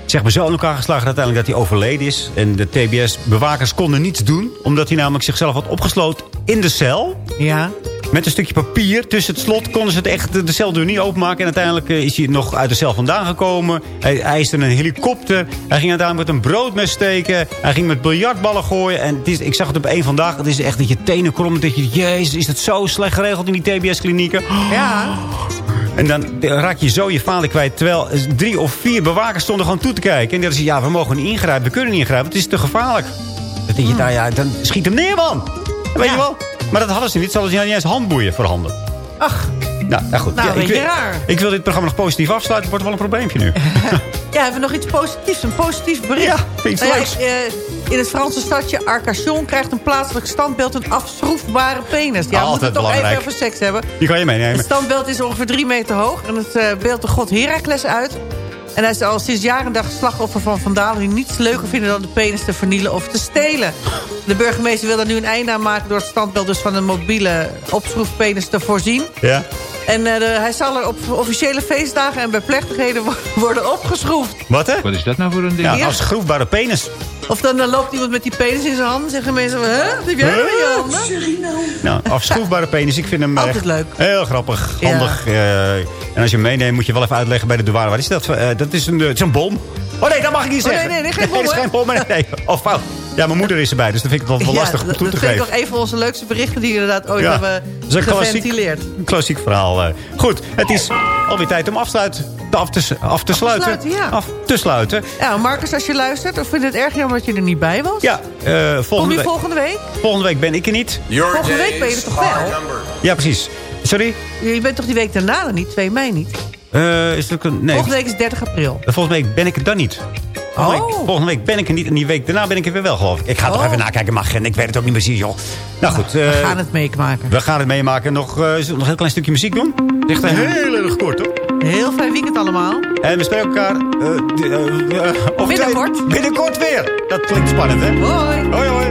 Speaker 7: zeg maar zo in elkaar geslagen uiteindelijk dat hij overleden is. En de TBS-bewakers konden niets doen... omdat hij namelijk zichzelf had opgesloten in de cel...
Speaker 10: Ja.
Speaker 7: Met een stukje papier tussen het slot konden ze het echt de celdeur niet openmaken. En uiteindelijk eh, is hij nog uit de cel vandaan gekomen. Hij eiste een helikopter. Hij ging uiteindelijk met een broodmes steken. Hij ging met biljartballen gooien. En het is, ik zag het op één vandaag. Het is echt dat je tenen krommen. Dat je, jezus, is het zo slecht geregeld in die TBS-klinieken.
Speaker 10: Ja.
Speaker 7: En dan raak je zo je vader kwijt. Terwijl drie of vier bewakers stonden gewoon toe te kijken. En die zeiden, ja, we mogen niet ingrijpen. We kunnen niet ingrijpen. Het is te gevaarlijk. Dan denk je, nou ja, dan schiet hem neer, man. Weet je wel? Maar dat hadden ze niet. Ze hadden niet eens handboeien voorhanden.
Speaker 10: Ach,
Speaker 7: Nou, nou goed.
Speaker 10: Nou,
Speaker 7: ik,
Speaker 10: beetje
Speaker 7: wil-
Speaker 10: raar.
Speaker 7: ik wil dit programma nog positief afsluiten. Het wordt wel een probleempje nu.
Speaker 10: ja, hebben we nog iets positiefs. Een positief bericht.
Speaker 7: Ja, iets
Speaker 10: Nou ja, ik, eh, in het Franse stadje Arcachon krijgt een plaatselijk standbeeld een afschroefbare penis. Ja, we moeten het toch even over seks hebben.
Speaker 7: Die kan je meenemen.
Speaker 10: Het standbeeld is ongeveer drie meter hoog. En het eh, beeldt de god Heracles uit. En hij is al sinds jaren en dag slachtoffer van vandalen... die niets leuker vinden dan de penis te vernielen of te stelen. De burgemeester wil daar nu een einde aan maken... door het standbeeld dus van een mobiele opschroefpenis te voorzien.
Speaker 7: Ja.
Speaker 10: En eh, de- hij zal er op officiële feestdagen en bij plechtigheden wo- worden opgeschroefd.
Speaker 7: Wat, hè?
Speaker 5: Wat is dat nou voor een ding?
Speaker 7: Ja,
Speaker 10: Ja.
Speaker 7: als schroefbare penis.
Speaker 10: Of dan eh, loopt iemand met die penis in zijn hand... en zeggen mensen, hè, wat heb jij nou in je handen?
Speaker 7: Nou, afschroefbare penis. Ik vind hem
Speaker 10: Altijd
Speaker 7: echt
Speaker 10: leuk.
Speaker 7: heel grappig.
Speaker 10: Ja.
Speaker 7: Handig. eh, en als je hem meeneemt, moet je wel even uitleggen bij de douane. Wat is dat? Eh, dat is een, eh, het is een bom. Oh nee, dat mag ik niet
Speaker 10: Oh,
Speaker 7: zeggen.
Speaker 10: nee, nee, nee, geen bom,
Speaker 7: dat is geen bom. Nee, nee. Oh, fout. Ja, mijn moeder is erbij, dus dat vind ik wel, wel
Speaker 10: Ja,
Speaker 7: lastig om
Speaker 10: dat,
Speaker 7: toe
Speaker 10: dat
Speaker 7: te
Speaker 10: vind ik
Speaker 7: geven.
Speaker 10: ook een van onze leukste berichten... die we inderdaad ooit
Speaker 7: Ja,
Speaker 10: hebben
Speaker 7: dat is een klassiek,
Speaker 10: geventileerd.
Speaker 7: een klassiek verhaal. eh. Goed, het is alweer tijd om afsluit, te af, te, af te sluiten.
Speaker 10: sluiten, ja.
Speaker 7: Af te sluiten.
Speaker 10: Ja, Marcus, als je luistert... of vind je het erg jammer dat je er niet bij was?
Speaker 7: Ja, eh,
Speaker 10: Kom
Speaker 7: volgende,
Speaker 10: je
Speaker 7: week,
Speaker 10: volgende week?
Speaker 7: volgende week ben ik er niet.
Speaker 10: Volgende week ben je er toch wel?
Speaker 7: Ja, precies. Sorry?
Speaker 10: Je bent toch die week daarna dan niet? 2 mei niet?
Speaker 7: Eh, is het ook een, nee,
Speaker 10: Volgende week is 30 april.
Speaker 7: volgende week ben ik er dan niet. Volgende,
Speaker 10: Oh.
Speaker 7: week, volgende week ben ik er niet en die week daarna ben ik er weer wel, geloof ik. Ik ga toch
Speaker 10: Oh.
Speaker 7: even nakijken, mag en ik weet het ook niet meer zien, joh. Nou goed.
Speaker 10: We
Speaker 7: eh,
Speaker 10: gaan het meemaken.
Speaker 7: we gaan het meemaken. Nog, eh, nog een heel klein stukje muziek doen? Echt een heel erg kort, hoor.
Speaker 10: Heel fijn weekend allemaal.
Speaker 7: En we spreken elkaar eh,
Speaker 10: Binnenkort.
Speaker 7: binnenkort weer. Dat klinkt spannend, hè?
Speaker 10: Hoi.
Speaker 7: Hoi, hoi.